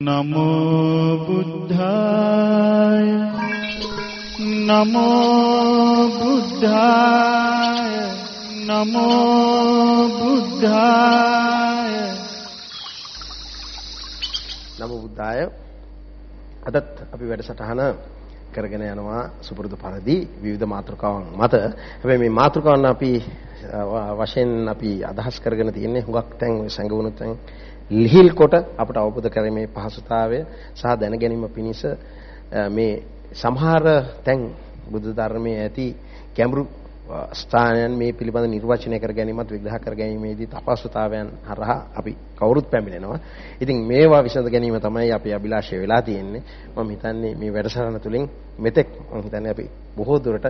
නමෝ බුද්ධාය නමෝ බුද්ධාය නමෝ බුද්ධාය නමෝ බුද්ධාය අදත් අපි වැඩසටහන කරගෙන යනවා සුපුරුදු පරිදි විවිධ මාතෘකාවන් මත. හැබැයි මේ මාතෘකාවන් අපි වශයෙන් අපි අදහස් කරගෙන තියෙන්නේ හුඟක් තැන් සංගවුණු තැන් ලිහිල් කොට අපට අවබෝධ කරගීමේ පහසුතාවය සහ දැනගැනීම පිණිස මේ සමහර තැන් බුද්ධ ධර්මයේ ඇති ගැඹුරු ස්ථානයන් මේ පිළිබඳ නිර්වචනය කර ගැනීමත් විග්‍රහ කර ගැනීමේදී තපස්සතාවයන් හරහා අපි කවුරුත් පැමිණෙනවා. ඉතින් මේවා විසඳ ගැනීම තමයි අපි අභිලාෂය වෙලා තියෙන්නේ. මම හිතන්නේ මේ වැඩසටහන තුළින් මෙතෙක් මම හිතන්නේ අපි බොහෝ දුරට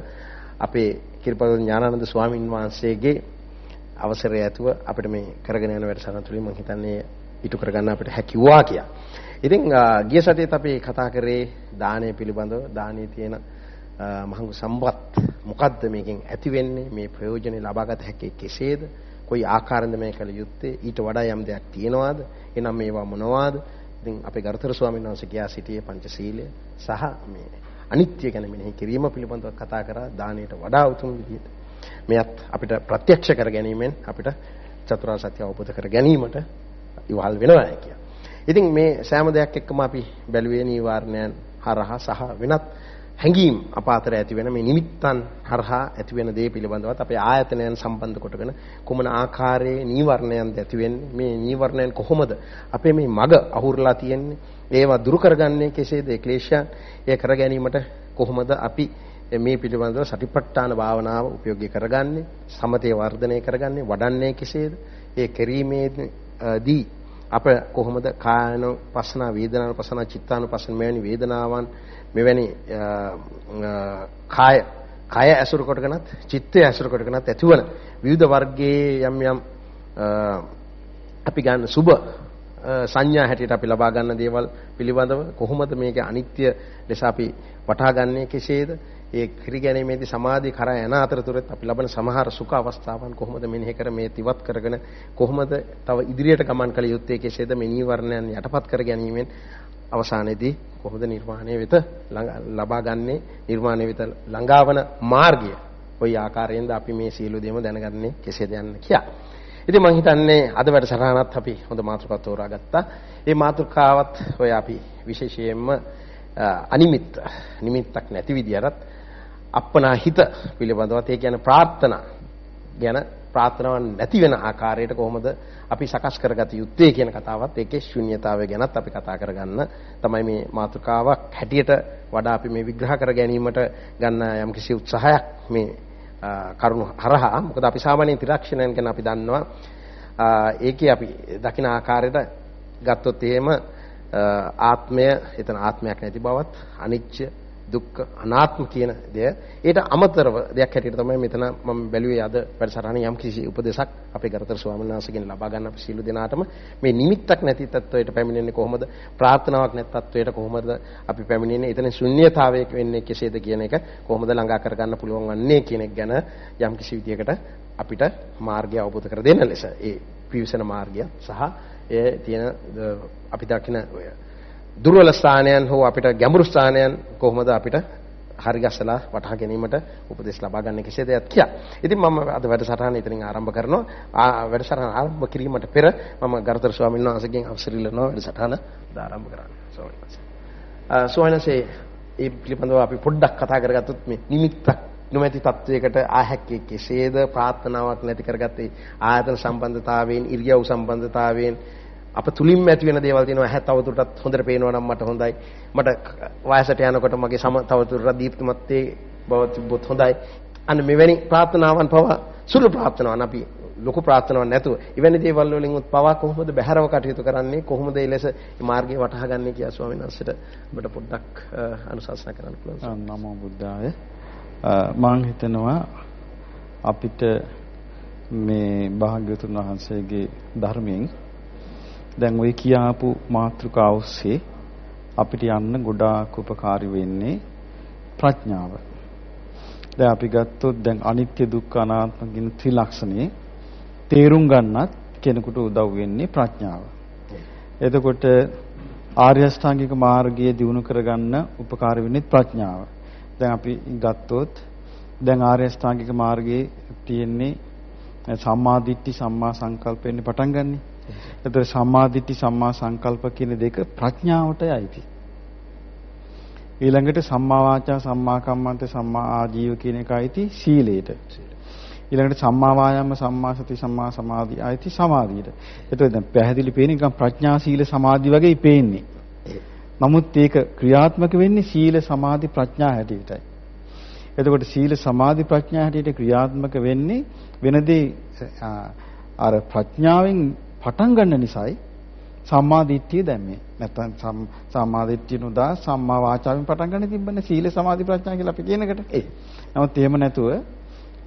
අපේ කිරිපද ඥානানন্দ ස්වාමින් වහන්සේගේ අවසරය ඇතුව අපිට මේ කරගෙන යන වැඩසටහන තුළින් මම හිතන්නේ ඉටු කරගන්න අපිට හැකියුවා කියලා. ඉතින් ගිය සතියේත් අපි කතා කරේ දානය පිළිබඳව. දානයේ තියෙන මහඟු සම්පත් මොකද්ද මේකෙන් ඇති වෙන්නේ? මේ ප්‍රයෝජනෙ ලබාගත හැකි කෙසේද? කොයි ආකාරයෙන්ද මේ කළ යුත්තේ? ඊට වඩා යම් දෙයක් තියනවාද? එනම් මේවා මොනවාද? ඉතින් අපේ ගරුතර ස්වාමීන් වහන්සේ කියා සිටියේ පංචශීලය සහ මේ අනිත්‍ය ගැන මෙනෙහි කිරීම පිළිබඳව කතා කරා දානයට වඩා උතුම් විදිහට. මෙයත් අපිට ප්‍රත්‍යක්ෂ කර ගැනීමෙන් අපිට චතුරාර්ය සත්‍ය අවබෝධ කර ගැනීමට ඉවහල් වෙනවා කියලා. ඉතින් මේ සෑම දෙයක් එක්කම අපි බැලුවේ නීවරණයන් හරහා සහ වෙනත් හැඟීම් අපාතර ඇති වෙන මේ නිමිත්තන් හරහා ඇති වෙන දේ පිළිබඳවත් අපේ ආයතනයන් සම්බන්ධ කොටගෙන කුමන ආකාරයේ නීවරණයන්ද ඇති වෙන්නේ මේ නීවරණයන් කොහොමද? අපේ මේ මග අහුරලා තියෙන්නේ ඒවා දුරු කරගන්නේ කෙසේද? ඒ ක්ලේශයන් ඒ කර ගැනීමට කොහොමද අපි මේ පිළිබඳව සතිපට්ඨාන භාවනාව උපයෝගී කරගන්නේ සමතේ වර්ධනය කරගන්නේ වඩන්නේ කෙසේද? ඒ කිරීමේදී අප කොහොමද කායනුපස්සනා වේදනානුපස්සනා චිත්තානුපස්සන මෙවැනි වේදනාවන් මෙවැනි කාය කය ඇසුරු කොටගෙනත් චිත්තය ඇසුරු කොටගෙනත් ඇතිවන විවිධ වර්ගයේ යම් යම් අපි ගන්න සුබ සංඥා හැටියට අපි ලබා ගන්න දේවල් පිළිබඳව කොහොමද මේක අනිත්‍ය ලෙස අපි වටහා ගන්නේ කෙසේද? ඒ කිරි ගැනීමේදී සමාධි කරා යන අතරතුරත් අපි ලබන සමහර සුඛ අවස්ථාවන් කොහොමද මෙනෙහි කර මේ තිවත් කරගෙන කොහොමද තව ඉදිරියට ගමන් කළ යුත්තේ කෙසේද මේ නීවරණයන් යටපත් කර ගැනීමෙන් අවසානයේදී කොහොමද නිර්වාණය වෙත ලබා ගන්නේ නිර්වාණය වෙත ළඟාවන මාර්ගය කොයි ආකාරයෙන්ද අපි මේ සීල දෙම දැනගන්නේ කෙසේද යන්න කියලා. ඉතින් මම හිතන්නේ අද වැඩසටහනත් අපි හොඳ මාතෘකාවක් තෝරාගත්තා. මේ මාතෘකාවත් ඔය අපි විශේෂයෙන්ම අනිමිත්ත නිමිත්තක් නැති විදියටත් අප්පනා හිත පිළිබඳවත් ඒ කියන්නේ ප්‍රාර්ථනා ගැන ප්‍රාර්ථනාවක් නැති වෙන ආකාරයට කොහොමද අපි සකස් කරගත යුත්තේ කියන කතාවත් ඒකේ ශුන්්‍යතාවය ගැනත් අපි කතා කරගන්න. තමයි මේ මාතෘකාවක් හැටියට වඩා අපි මේ විග්‍රහ කර ගැනීමට ගන්න යම්කිසි උත්සාහයක් මේ කරුණු හරහා. මොකද අපි සාමාන්‍යයෙන් ත්‍රිලක්ෂණයන් ගැන අපි දන්නවා. ඒකේ අපි දකින ආකාරයට ගත්තොත් එහෙම ආත්මය එතන ආත්මයක් නැති බවත් අනිච්ච දුක්ඛ අනාත්ම කියන දෙය. ඊට අමතරව දෙයක් හැටියට තමයි මෙතන මම බැලුවේ අද වැඩසටහනේ යම් කිසි උපදේශක් අපේ ගරුතර ස්වාමීන් වහන්සේගෙන් ලබා ගන්න අපි සීල දෙනාටම. මේ නිමිත්තක් නැති තත්වයට පැමිණෙන්නේ කොහොමද? ප්‍රාර්ථනාවක් නැති තත්වයට කොහොමද අපි පැමිණෙන්නේ? එතන ශුන්්‍යතාවයක වෙන්නේ කෙසේද කියන එක කොහොමද ළඟා කරගන්න පුළුවන් වන්නේ කියන එක ගැන යම් කිසි විදියකට අපිට මාර්ගය අවබෝධ කර දෙන්න ලෙස ඒ පිවිසන මාර්ගය සහ ඒ තියෙන අපි දකින දුර්වල ස්ථානයන් හෝ අපිට ගැඹුරු ස්ථානයන් කොහොමද අපිට හරි ගස්සලා වටහා ගැනීමට උපදෙස් ලබා ගන්න කෙසේද යත් කියා. ඉතින් මම අද වැඩසටහන ඉතින් ආරම්භ කරනවා. වැඩසටහන ආරම්භ කිරීමට පෙර මම ගරුතර ස්වාමීන් වහන්සේගෙන් අවසර ඉල්ලනවා වැඩසටහන ආරම්භ කරන්න. ස්වාමීන් වහන්සේ. ස්වාමීන් වහන්සේ මේ පිළිබඳව අපි පොඩ්ඩක් කතා කරගත්තොත් මේ නිමිත්තක් නොමැති තත්වයකට ආහැක්කේ කෙසේද ප්‍රාර්ථනාවක් නැති කරගත්තේ ආයතන සම්බන්ධතාවයෙන් ඉරියව් සම්බන්ධතාවයෙන් අප තුලින්ම ඇති වෙන දේවල් තියෙනවා. ඇහැ තවදුරටත් හොඳට පේනවා නම් මට හොඳයි. මට වයසට යනකොට මගේ සම තවදුරටත් දීප්තිමත් බව තිබ්බොත් හොඳයි. අන්න මෙවැනි ප්‍රාර්ථනාවන් පවා සුළු ප්‍රාර්ථනාවන්. අපි ලොකු ප්‍රාර්ථනාවක් නැතුව එවැනි දේවල් වලින් උත් පවා කොහොමද බහැරව කටයුතු කරන්නේ කොහොමද ඒ ලෙස මේ මාර්ගය වටහා ගන්නේ කියලා ස්වාමීන් වහන්සේට ඔබට පොඩ්ඩක් අනුශාසනා කරන්න පුළුවන් නමෝ බුද්ධාය. මම හිතනවා අපිට මේ භාග්‍යවතුන් වහන්සේගේ ධර්මයෙන් දැන් ওই කියාපු මාතෘකාව ඔස්සේ අපිට යන්න ගොඩාක් උපකාරී වෙන්නේ ප්‍රඥාව. දැන් අපි ගත්තොත් දැන් අනිත්‍ය දුක්ඛ අනාත්ම කියන ත්‍රිලක්ෂණේ තේරුම් ගන්නත් කෙනෙකුට උදව් වෙන්නේ ප්‍රඥාව. එතකොට ආර්ය අෂ්ටාංගික මාර්ගය දියුණු කරගන්න උපකාර වෙන්නේ ප්‍රඥාව. දැන් අපි ගත්තොත් දැන් ආර්ය අෂ්ටාංගික මාර්ගයේ තියෙන්නේ සම්මා දිට්ඨි සම්මා සංකල්ප වෙන්නේ පටන් ගන්නනේ. එතකොට සම්මාදිට්ඨි සම්මා සංකල්ප කියන දෙක ප්‍රඥාවටයි අයිති. ඊළඟට සම්මා වාචා සම්මා කම්මන්ත සම්මා ආජීව කියන එක අයිති සීලයට. ඊළඟට සම්මා වායාම සම්මා සති සම්මා සමාධි අයිති සමාධියට. එතකොට දැන් පැහැදිලි පේන්නේ නිකන් ප්‍රඥා සීල සමාධි වගේ පේන්නේ. නමුත් ඒක ක්‍රියාත්මක වෙන්නේ සීල සමාධි ප්‍රඥා හැටියටයි. එතකොට සීල සමාධි ප්‍රඥා හැටියට ක්‍රියාත්මක වෙන්නේ වෙනදී අර ප්‍රඥාවෙන් පටන් ගන්න නිසායි සම්මා දිට්ඨිය දැම්මේ. නැත්තම් සම්මා දිට්ඨිය නුදා සම්මා වාචාවෙන් පටන් ගන්න තිබ්බනේ සීල සමාධි ප්‍රඥා කියලා අපි කියනකට. ඒ. නමුත් එහෙම නැතුව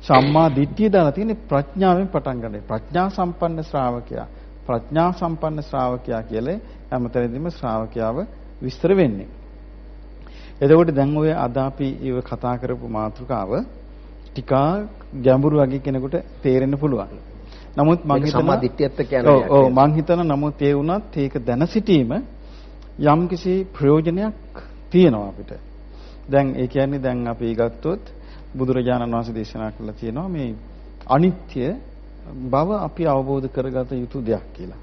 සම්මා දිට්ඨිය දාලා තියෙන්නේ ප්‍රඥාවෙන් පටන් ගන්න. ප්‍රඥා සම්පන්න ශ්‍රාවකයා. ප්‍රඥා සම්පන්න ශ්‍රාවකයා කියලා හැමතැනදීම ශ්‍රාවකයාව විස්තර වෙන්නේ. එතකොට දැන් ඔය අද අපි ඉව කතා කරපු මාතෘකාව ටිකක් ගැඹුරු වගේ කෙනෙකුට තේරෙන්න පුළුවන්. නමුත් මම හිතනවා සම්මා දිට්ඨියත් කියන්නේ ඔව් ඔව් මම හිතන නමුත් ඒ වුණත් ඒක දැන සිටීම යම්කිසි ප්‍රයෝජනයක් තියෙනවා අපිට. දැන් ඒ කියන්නේ දැන් අපි ගත්තොත් බුදුරජාණන් වහන්සේ දේශනා කළා තියෙනවා මේ අනිත්‍ය බව අපි අවබෝධ කරගත යුතු දෙයක් කියලා.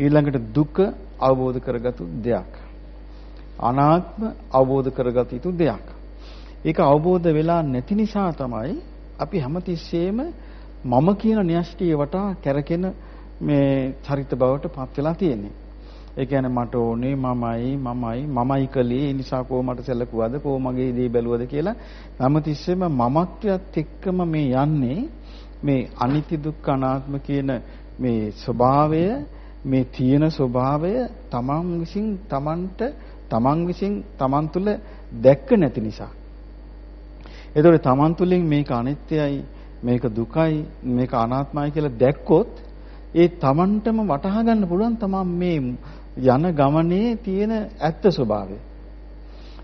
ඊළඟට දුක අවබෝධ කරගතු දෙයක්. අනාත්ම අවබෝධ කරගත යුතු දෙයක්. ඒක අවබෝධ වෙලා නැති නිසා තමයි අපි හැමතිස්සෙම මම කියන න්‍යෂ්ටිය වටා කැරකෙන මේ චරිත බවට පත් වෙලා තියෙන්නේ. ඒ කියන්නේ මට ඕනේ මමයි මමයි මමයි කලේ ඒ නිසා කෝ මට සැලකුවද කෝ මගේ දේ බැලුවද කියලා හැමතිස්සෙම මමත්වයත් එක්කම මේ යන්නේ මේ අනිත්‍ය දුක්ඛ අනාත්ම කියන මේ ස්වභාවය මේ තියෙන ස්වභාවය තමන් විසින් තමන්ට තමන් විසින් තමන් තුළ දැක්ක නැති නිසා. එතකොට තමන් තුළින් මේක අනිත්‍යයි මේක දුකයි මේක අනාත්මයි කියලා දැක්කොත් ඒ තමන්ටම වටහා ගන්න පුළුවන් තමන් මේ යන ගමනේ තියෙන ඇත්ත ස්වභාවය.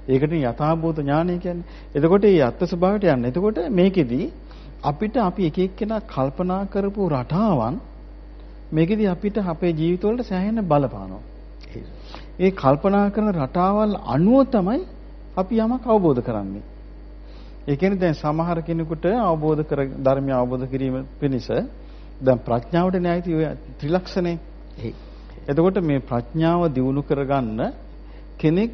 ඒකට යථාභූත ඥානය කියන්නේ. එතකොට මේ ඇත්ත ස්වභාවයට යන්න. එතකොට මේකෙදි අපිට අපි එක එක්කෙනා කල්පනා කරපු රටාවන් මේකෙදි අපිට අපේ ජීවිතවලට සෑහෙන බලපානවා. ඒ කල්පනා කරන රටාවල් අනුව තමයි අපි යමක් අවබෝධ කරන්නේ. ඒ කියන්නේ දැන් සමහර කෙනෙකුට අවබෝධ කර ධර්මය අවබෝධ කිරීම පිණිස දැන් ප්‍රඥාවට න්යායති ඔය ත්‍රිලක්ෂණේ. එතකොට මේ ප්‍රඥාව දියුණු කරගන්න කෙනෙක්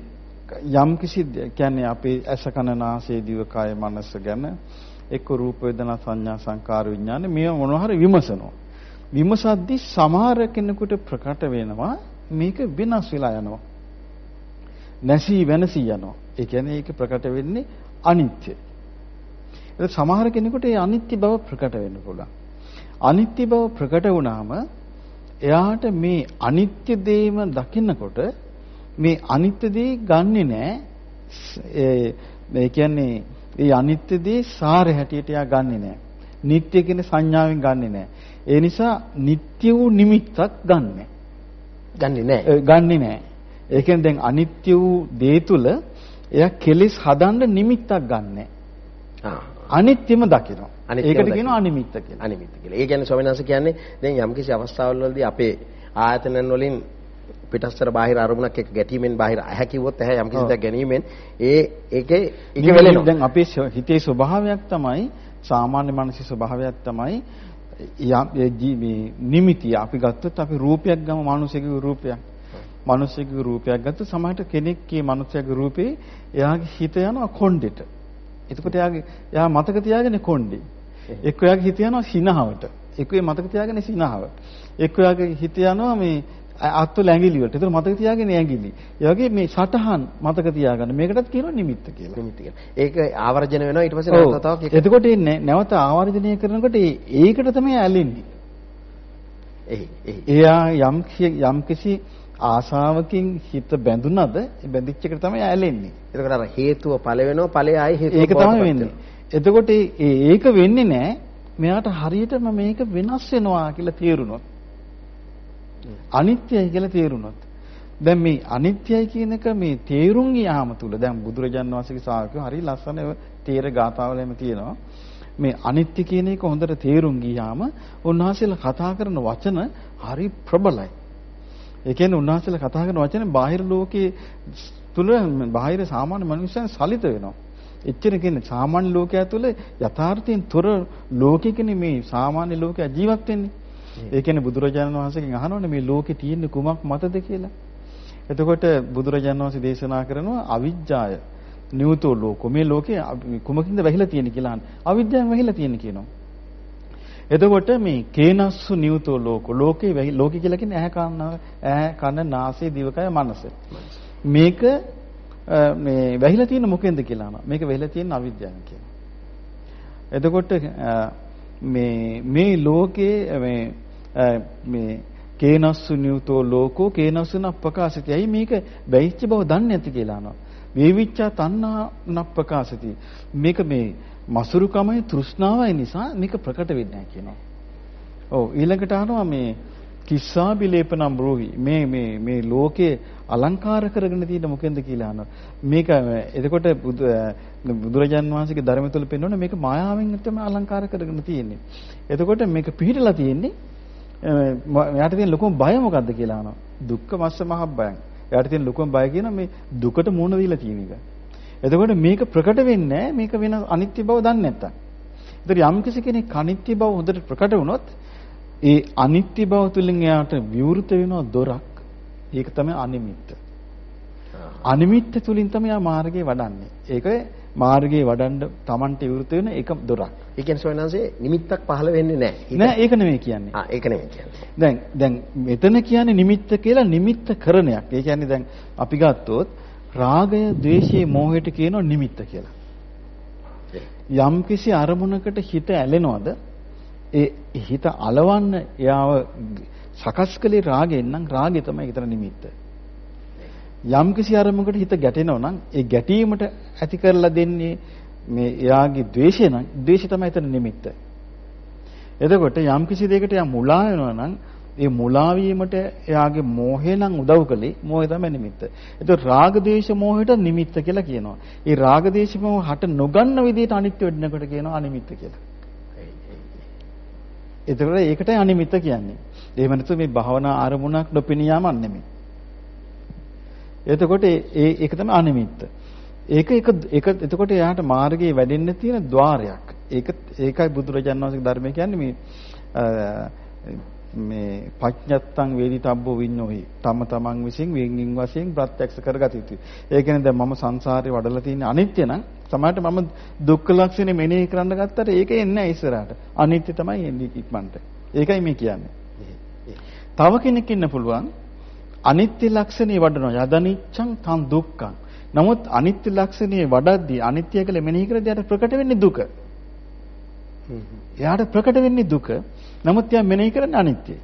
යම් කිසි කියන්නේ අපේ ඇස කන නාසය දිව කය මනස ගැන එක්ක රූප වේදනා සංඥා සංකාර විඥාන මේ මොනවා හරි විමසනවා. විමසද්දි සමහර කෙනෙකුට ප්‍රකට වෙනවා මේක වෙනස් වෙලා යනවා. නැසී වෙනසී යනවා. ඒ කියන්නේ ඒක ප්‍රකට වෙන්නේ අනිත්‍ය. සමහර කෙනෙකුට ඒ අනිත්‍ය බව ප්‍රකට වෙන්න පුළුවන්. අනිත්‍ය බව ප්‍රකට වුණාම එයාට මේ අනිත්‍ය දේම දකින්නකොට මේ අනිත්‍ය දේ ගන්නෙ නෑ. ඒ කියන්නේ ඒ අනිත්‍ය දේ සාරය හැටියට එයා ගන්නෙ නෑ. නිට්ටය කියන සංඥාවෙන් ගන්නෙ නෑ. ඒ නිසා නිට්ටය වූ නිමිත්තක් ගන්නෙ ගන්නෙ නෑ. ගන්නෙ නෑ. ඒ කියන්නේ දැන් අනිත්‍ය වූ දේ තුල එයා කෙලෙස් හදන්න නිමිත්තක් ගන්නෑ අනිත්‍යම දකිනවා. ඒකට කියනවා අනිමිත්ත කියලා. අනිමිත්ත කියලා. ඒ කියන්නේ ස්වාමීන් වහන්සේ කියන්නේ දැන් යම්කිසි අවස්ථාවල් වලදී අපේ ආයතනන් වලින් පිටස්තර බාහිර අරමුණක් එක්ක ගැටීමෙන් බාහිර ඇහැ කිව්වොත් ඇහැ යම්කිසි දෙයක් ගැනීමෙන් ඒ ඒකේ ඉක වෙලෙනවා. දැන් අපේ හිතේ ස්වභාවයක් තමයි සාමාන්‍ය මානසික ස්වභාවයක් තමයි මේ නිමිති අපි ගත්තොත් අපි රූපයක් ගම මිනිසෙකුගේ රූපයක්. මිනිසෙකුගේ රූපයක් ගත්තොත් සමහරට කෙනෙක්ගේ මිනිසෙකුගේ රූපේ එයාගේ හිත යනවා කොණ්ඩෙට. එතකොට එයාගේ එයා මතක තියාගෙන කොණ්ඩේ. එක්ක එයාගේ හිත යනවා සිනහවට. එක්ක ඒ මතක තියාගෙන සිනහව. එක්ක එයාගේ හිත යනවා මේ අත්වල ඇඟිලි වලට. ඒතර මතක තියාගෙන ඇඟිලි. ඒ වගේ මේ සටහන් මතක තියාගන්න. මේකටත් කියනවා නිමිත්ත කියලා. නිමිත්ත කියලා. ඒක ආවර්ජන වෙනවා ඊට පස්සේ නැවත තවක් එතකොට නැවත ආවර්ජනය කරනකොට ඒකට තමයි ඇලෙන්නේ. එහේ එයා යම් යම් කිසි ආසාවකින් හිත බැඳුනද බැඳිච්ච එකට තමයි ඇලෙන්නේ. එතකොට අර හේතුව ඵල වෙනවා ඵලය ආයේ හේතුව ඒක තමයි වෙන්නේ. එතකොට ඒක වෙන්නේ නැහැ. මෙයාට හරියටම මේක වෙනස් වෙනවා කියලා තේරුනොත්. අනිත්‍යයි කියලා තේරුනොත්. දැන් මේ අනිත්‍යයි කියන එක මේ තේරුම් ගියාම තුල දැන් බුදුරජාන් වහන්සේගේ ශාකයෝ හරි ලස්සන තේර ගාතාවලෙම තියෙනවා. මේ අනිත්‍ය කියන එක හොඳට තේරුම් ගියාම උන්වහන්සේලා කතා කරන වචන හරි ප්‍රබලයි. ඒ කියන්නේ උන්වහන්සේලා කතා කරන වචනේ බාහිර ලෝකයේ තුල බාහිර සාමාන්‍ය මනුස්සයන් සලිත වෙනවා. එච්චර කියන්නේ සාමාන්‍ය ලෝකයා තුල යථාර්ථයෙන් තොර ලෝකෙකනේ මේ සාමාන්‍ය ලෝකයා ජීවත් වෙන්නේ. ඒ කියන්නේ බුදුරජාණන් වහන්සේගෙන් අහනවනේ මේ ලෝකේ තියෙන්නේ කුමක් මතද කියලා. එතකොට බුදුරජාණන් වහන්සේ දේශනා කරනවා අවිජ්ජාය නියුතෝ ලෝකෝ මේ ලෝකේ කුමකින්ද වැහිලා තියෙන්නේ කියලා අහන. අවිද්‍යාවෙන් වැහිලා තියෙන්නේ කියනවා. එතකොට මේ කේනස්සු නියුතෝ ලෝකෝ ලෝකේ ලෝකේ කියලා කියන්නේ ඇහැ කන ඇහැ කන නාසය දිවකය මනස. මේක මේ වැහිලා තියෙන මොකෙන්ද කියලා අහනවා. මේක වැහිලා තියෙන අවිද්‍යාවෙන් කියනවා. එතකොට මේ මේ ලෝකේ මේ මේ කේනස්සු නියුතෝ ලෝකෝ කේනස්සුන ප්‍රකාශිතයි. මේක වැහිච්ච බව දන්නේ නැති කියලා අහනවා. වේවිච්ඡා තණ්හා නප්පකාසති. මේක මේ මසුරුකමයි තෘෂ්ණාවයි නිසා මේක ප්‍රකට වෙන්නේ නැහැ කියනවා. ඔව් ඊළඟට අහනවා මේ කිස්සා බිලේපනම් බ්‍රෝහි මේ මේ මේ ලෝකේ අලංකාර කරගෙන තියෙන මොකෙන්ද කියලා අහනවා. මේක එතකොට බුදුරජාන් වහන්සේගේ ධර්මය තුළ පෙන්වන මේක මායාවෙන් තමයි අලංකාර කරගෙන තියෙන්නේ. එතකොට මේක පිළිහිටලා තියෙන්නේ එයාට තියෙන ලොකුම බය මොකද්ද කියලා අහනවා. දුක්ඛ මස්ස මහබ්බයන්. එයාට තියෙන ලොකුම බය කියන මේ දුකට මුහුණ දීලා තියෙන එක. එතකොට මේක ප්‍රකට වෙන්නේ මේක වෙන අනිත්‍ය බව දන්නේ නැත්තම්. ඒතර යම් කෙනෙක් අනිත්‍ය බව හොඳට ප්‍රකට වුණොත් ඒ අනිත්‍ය බව තුළින් එයාට විවෘත වෙන දොරක්. ඒක තමයි අනිමිත්ත. අනිමිත්ත තුලින් තමයි ආ මාර්ගේ වඩන්නේ. ඒක මාර්ගේ වඩන්න Tamanට විවෘත වෙන එක දොරක්. ඒ කියන්නේ සෝයනanse නිමිත්තක් පහළ වෙන්නේ නැහැ. නෑ ඒක නෙමෙයි කියන්නේ. ආ ඒක නෙමෙයි කියන්නේ. දැන් දැන් මෙතන කියන්නේ නිමිත්ත කියලා නිමිත්ත කරණයක්. ඒ කියන්නේ දැන් අපි ගත්තොත් රාගය, ద్వේෂය, මෝහයට කියනවා නිමිත්ත කියලා. යම් කිසි අරමුණකට හිත ඇලෙනවද ඒ හිත అలවන්න එයාව සකස් කළේ රාගයෙන් නම් රාගය තමයි ඒතර නිමිත්ත. යම් කිසි අරමුණකට හිත ගැටෙනවා නම් ඒ ගැටීමට ඇති කරලා දෙන්නේ මේ එයාගේ ද්වේෂය නම් ද්වේෂය තමයි එතන නිමිත්ත. එතකොට යම් කිසි දෙයකට යා මුලා වෙනවා නම් ඒ මුලා වීමට එයාගේ මෝහය නම් උදව් කළේ මෝහය තමයි නිමිත්ත. එතකොට රාග දේශ මෝහයට නිමිත්ත කියලා කියනවා. ඒ රාග දේශ මෝහ හට නොගන්න විදිහට අනිත්‍ය වෙන්නකොට කියනවා අනිමිත්ත කියලා. එතකොට ඒකටයි අනිමිත්ත කියන්නේ. එහෙම නැත්නම් මේ භාවනා ආරමුණක් නොපෙනියාමක් නෙමෙයි. එතකොට ඒ ඒක තමයි අනිමිත්ත. ඒක ඒක ඒක එතකොට එයාට මාර්ගයේ වැඩෙන්න තියෙන ద్వාරයක්. ඒක ඒකයි බුදුරජාණන් වහන්සේගේ ධර්මය කියන්නේ මේ මේ පඥත්තං වේදිතබ්බෝ වින්නෝහි තම තමන් විසින් වෙන්ගින් වශයෙන් ප්‍රත්‍යක්ෂ කරගත යුතුයි. ඒ කියන්නේ දැන් මම සංසාරේ වඩලා තියෙන අනිත්‍ය නම් සමහරට මම දුක්ඛ ලක්ෂණය මෙනෙහි කරන්න ගත්තට ඒක එන්නේ නැහැ ඉස්සරහට. අනිත්‍ය තමයි එන්නේ ඉක්මනට. ඒකයි මේ කියන්නේ. තව කෙනෙක් ඉන්න පුළුවන් අනිත්‍ය ලක්ෂණේ වඩනවා යදනිච්ඡං තන් දුක්ඛං. නමුත් අනිත්‍ය ලක්ෂණේ වඩද්දී අනිත්‍ය කියලා මෙනෙහි කරද්දී යට ප්‍රකට වෙන්නේ දුක. එයාට ප්‍රකට වෙන්නේ දුක. නමුත් එයා මෙනෙහි කරන්නේ අනිත්‍ය.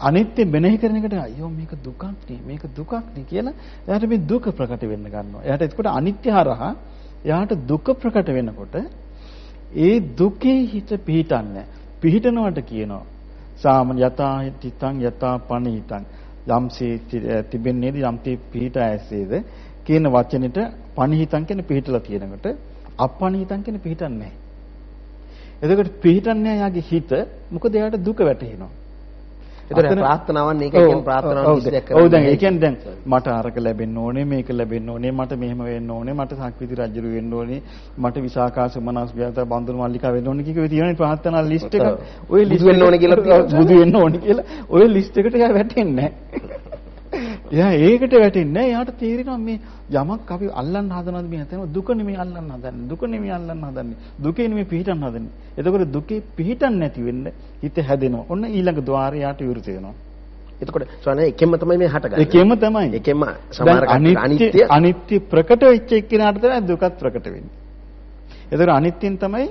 අනිත්‍ය මෙනෙහි කරන එකට අයියෝ මේක දුකක් නේ මේක දුකක් නේ කියලා එයාට මේ දුක ප්‍රකට වෙන්න ගන්නවා. එයාට එතකොට අනිත්‍ය හරහා එයාට දුක ප්‍රකට වෙනකොට ඒ දුකේ හිත පිහිටන්නේ. පිහිටනවට කියනවා සාමන යතා හිතං යතා පණිතං යම්සේ තිබෙන්නේද යම්තේ පිහිට ඇසේද කියන වචනෙට පණිහිතං කියන පිහිටලා තියෙනකොට අපණිහිතං කියන පිහිටන්නේ නැහැ. එතකොට පිහිටන්නේ යාගේ හිත මොකද එයාට දුක වැටහෙනවා. ඒතර ප්‍රාර්ථනාවන් ඒක කියන්නේ ප්‍රාර්ථනාවන් කිසියක් කරන්නේ. ඔව් දැන් ඒ කියන්නේ දැන් මට අරක ලැබෙන්න ඕනේ මේක ලැබෙන්න ඕනේ මට මෙහෙම වෙන්න ඕනේ මට සක්විති රජුරු වෙන්න ඕනේ මට විසාකා සමනස් ව්‍යාත බඳුරු මල්ලිකා වෙන්න ඕනේ කික තියෙනනේ ප්‍රාර්ථනා ලිස්ට් එක. ඔය ලිස්ට් වෙන්න ඕනේ කියලා බුදු වෙන්න ඕනේ කියලා ඔය ලිස්ට් එකට එයා වැටෙන්නේ නැහැ. එයා ඒකට වැටෙන්නේ නැහැ. එයාට තේරෙනවා මේ යමක් අපි අල්ලන්න හදනවද මේ හිතන දුක නෙමෙයි අල්ලන්න හදන්නේ. දුක නෙමෙයි අල්ලන්න හදන්නේ. දුකේ නෙමෙයි පිහිටන්න හදන්නේ. එතකොට දුකේ පිහිටන්න නැති වෙන්න හිත හැදෙනවා. ඔන්න ඊළඟ ద్వාරය යාට විවෘත වෙනවා. එතකොට සෝන එකෙන්ම තමයි මේ හටගන්නේ. එකෙන්ම තමයි. එකෙන්ම සමහර අනිත්‍ය අනිත්‍ය ප්‍රකට වෙච්ච එක්කිනාට තමයි දුකත් ප්‍රකට වෙන්නේ. එතකොට අනිත්‍යෙන් තමයි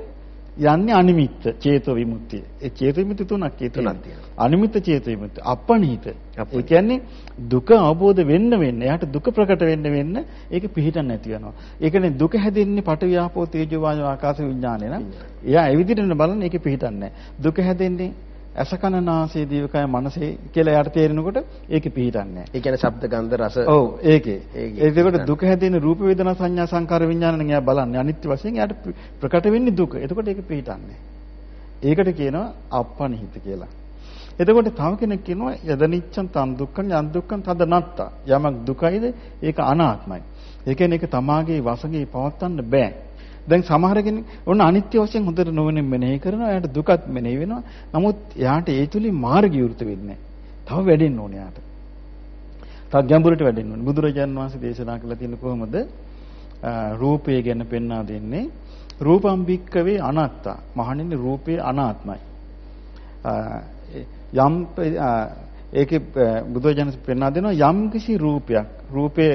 යන්නේ අනිමිත්ත චේතෝ විමුක්තිය. ඒ චේතෝ විමුක්ති තුනක් ඒ තුනක් තියෙනවා. අනිමිත්ත චේතෝ විමුක්ති. අපණීත. ඒ කියන්නේ දුක අවබෝධ වෙන්න වෙන්න, එයාට දුක ප්‍රකට වෙන්න වෙන්න ඒක පිහිටන්න නැති වෙනවා. ඒ කියන්නේ දුක හැදෙන්නේ පඨවි ආපෝ තේජෝ වායෝ ආකාශ විඥානේ නම් එයා ඒ විදිහට බලන ඒකේ පිහිටන්නේ නැහැ. දුක හැදෙන්නේ අසකනනාසය දිවකය මනසේ කියලා යාට තේරෙනකොට ඒකේ පිහිටන්නේ. ඒ කියන්නේ ශබ්ද ගන්ධ රස ඔව් ඒකේ. ඒකකොට දුක හැදෙන රූප වේදනා සංඥා සංකාර විඥාන නම් එයා බලන්නේ අනිත්‍ය වශයෙන් එයාට ප්‍රකට වෙන්නේ දුක. එතකොට ඒක පිහිටන්නේ. ඒකට කියනවා අප්පනිහිත කියලා. එතකොට තව කෙනෙක් කියනවා යදනිච්ඡන් තන් දුක්ඛං යන් දුක්ඛං තද නත්තා. යමක් දුකයිද ඒක අනාත්මයි. ඒ කියන්නේ ඒක තමාගේ වශයෙන් පවත්වන්න බෑ. දැන් සමහර කෙනෙක් ඔන්න අනිත්‍ය වශයෙන් හොඳට නොවෙනින් මෙනෙහි කරනවා. එයාට දුකත් මෙනෙහි වෙනවා. නමුත් එයාට ඒ තුලින් මාර්ගය විවෘත වෙන්නේ තව වැඩෙන්න ඕනේ එයාට. තව ගැඹුරට වැඩෙන්න ඕනේ. බුදුරජාන් වහන්සේ දේශනා කළා තියෙන කොහොමද? රූපය ගැන පෙන්වා දෙන්නේ. රූපම් භික්කවේ අනාත්තා. මහණෙනි රූපය අනාත්මයි. යම් ඒකේ බුදුරජාණන් පෙන්වා දෙනවා යම් කිසි රූපයක් රූපේ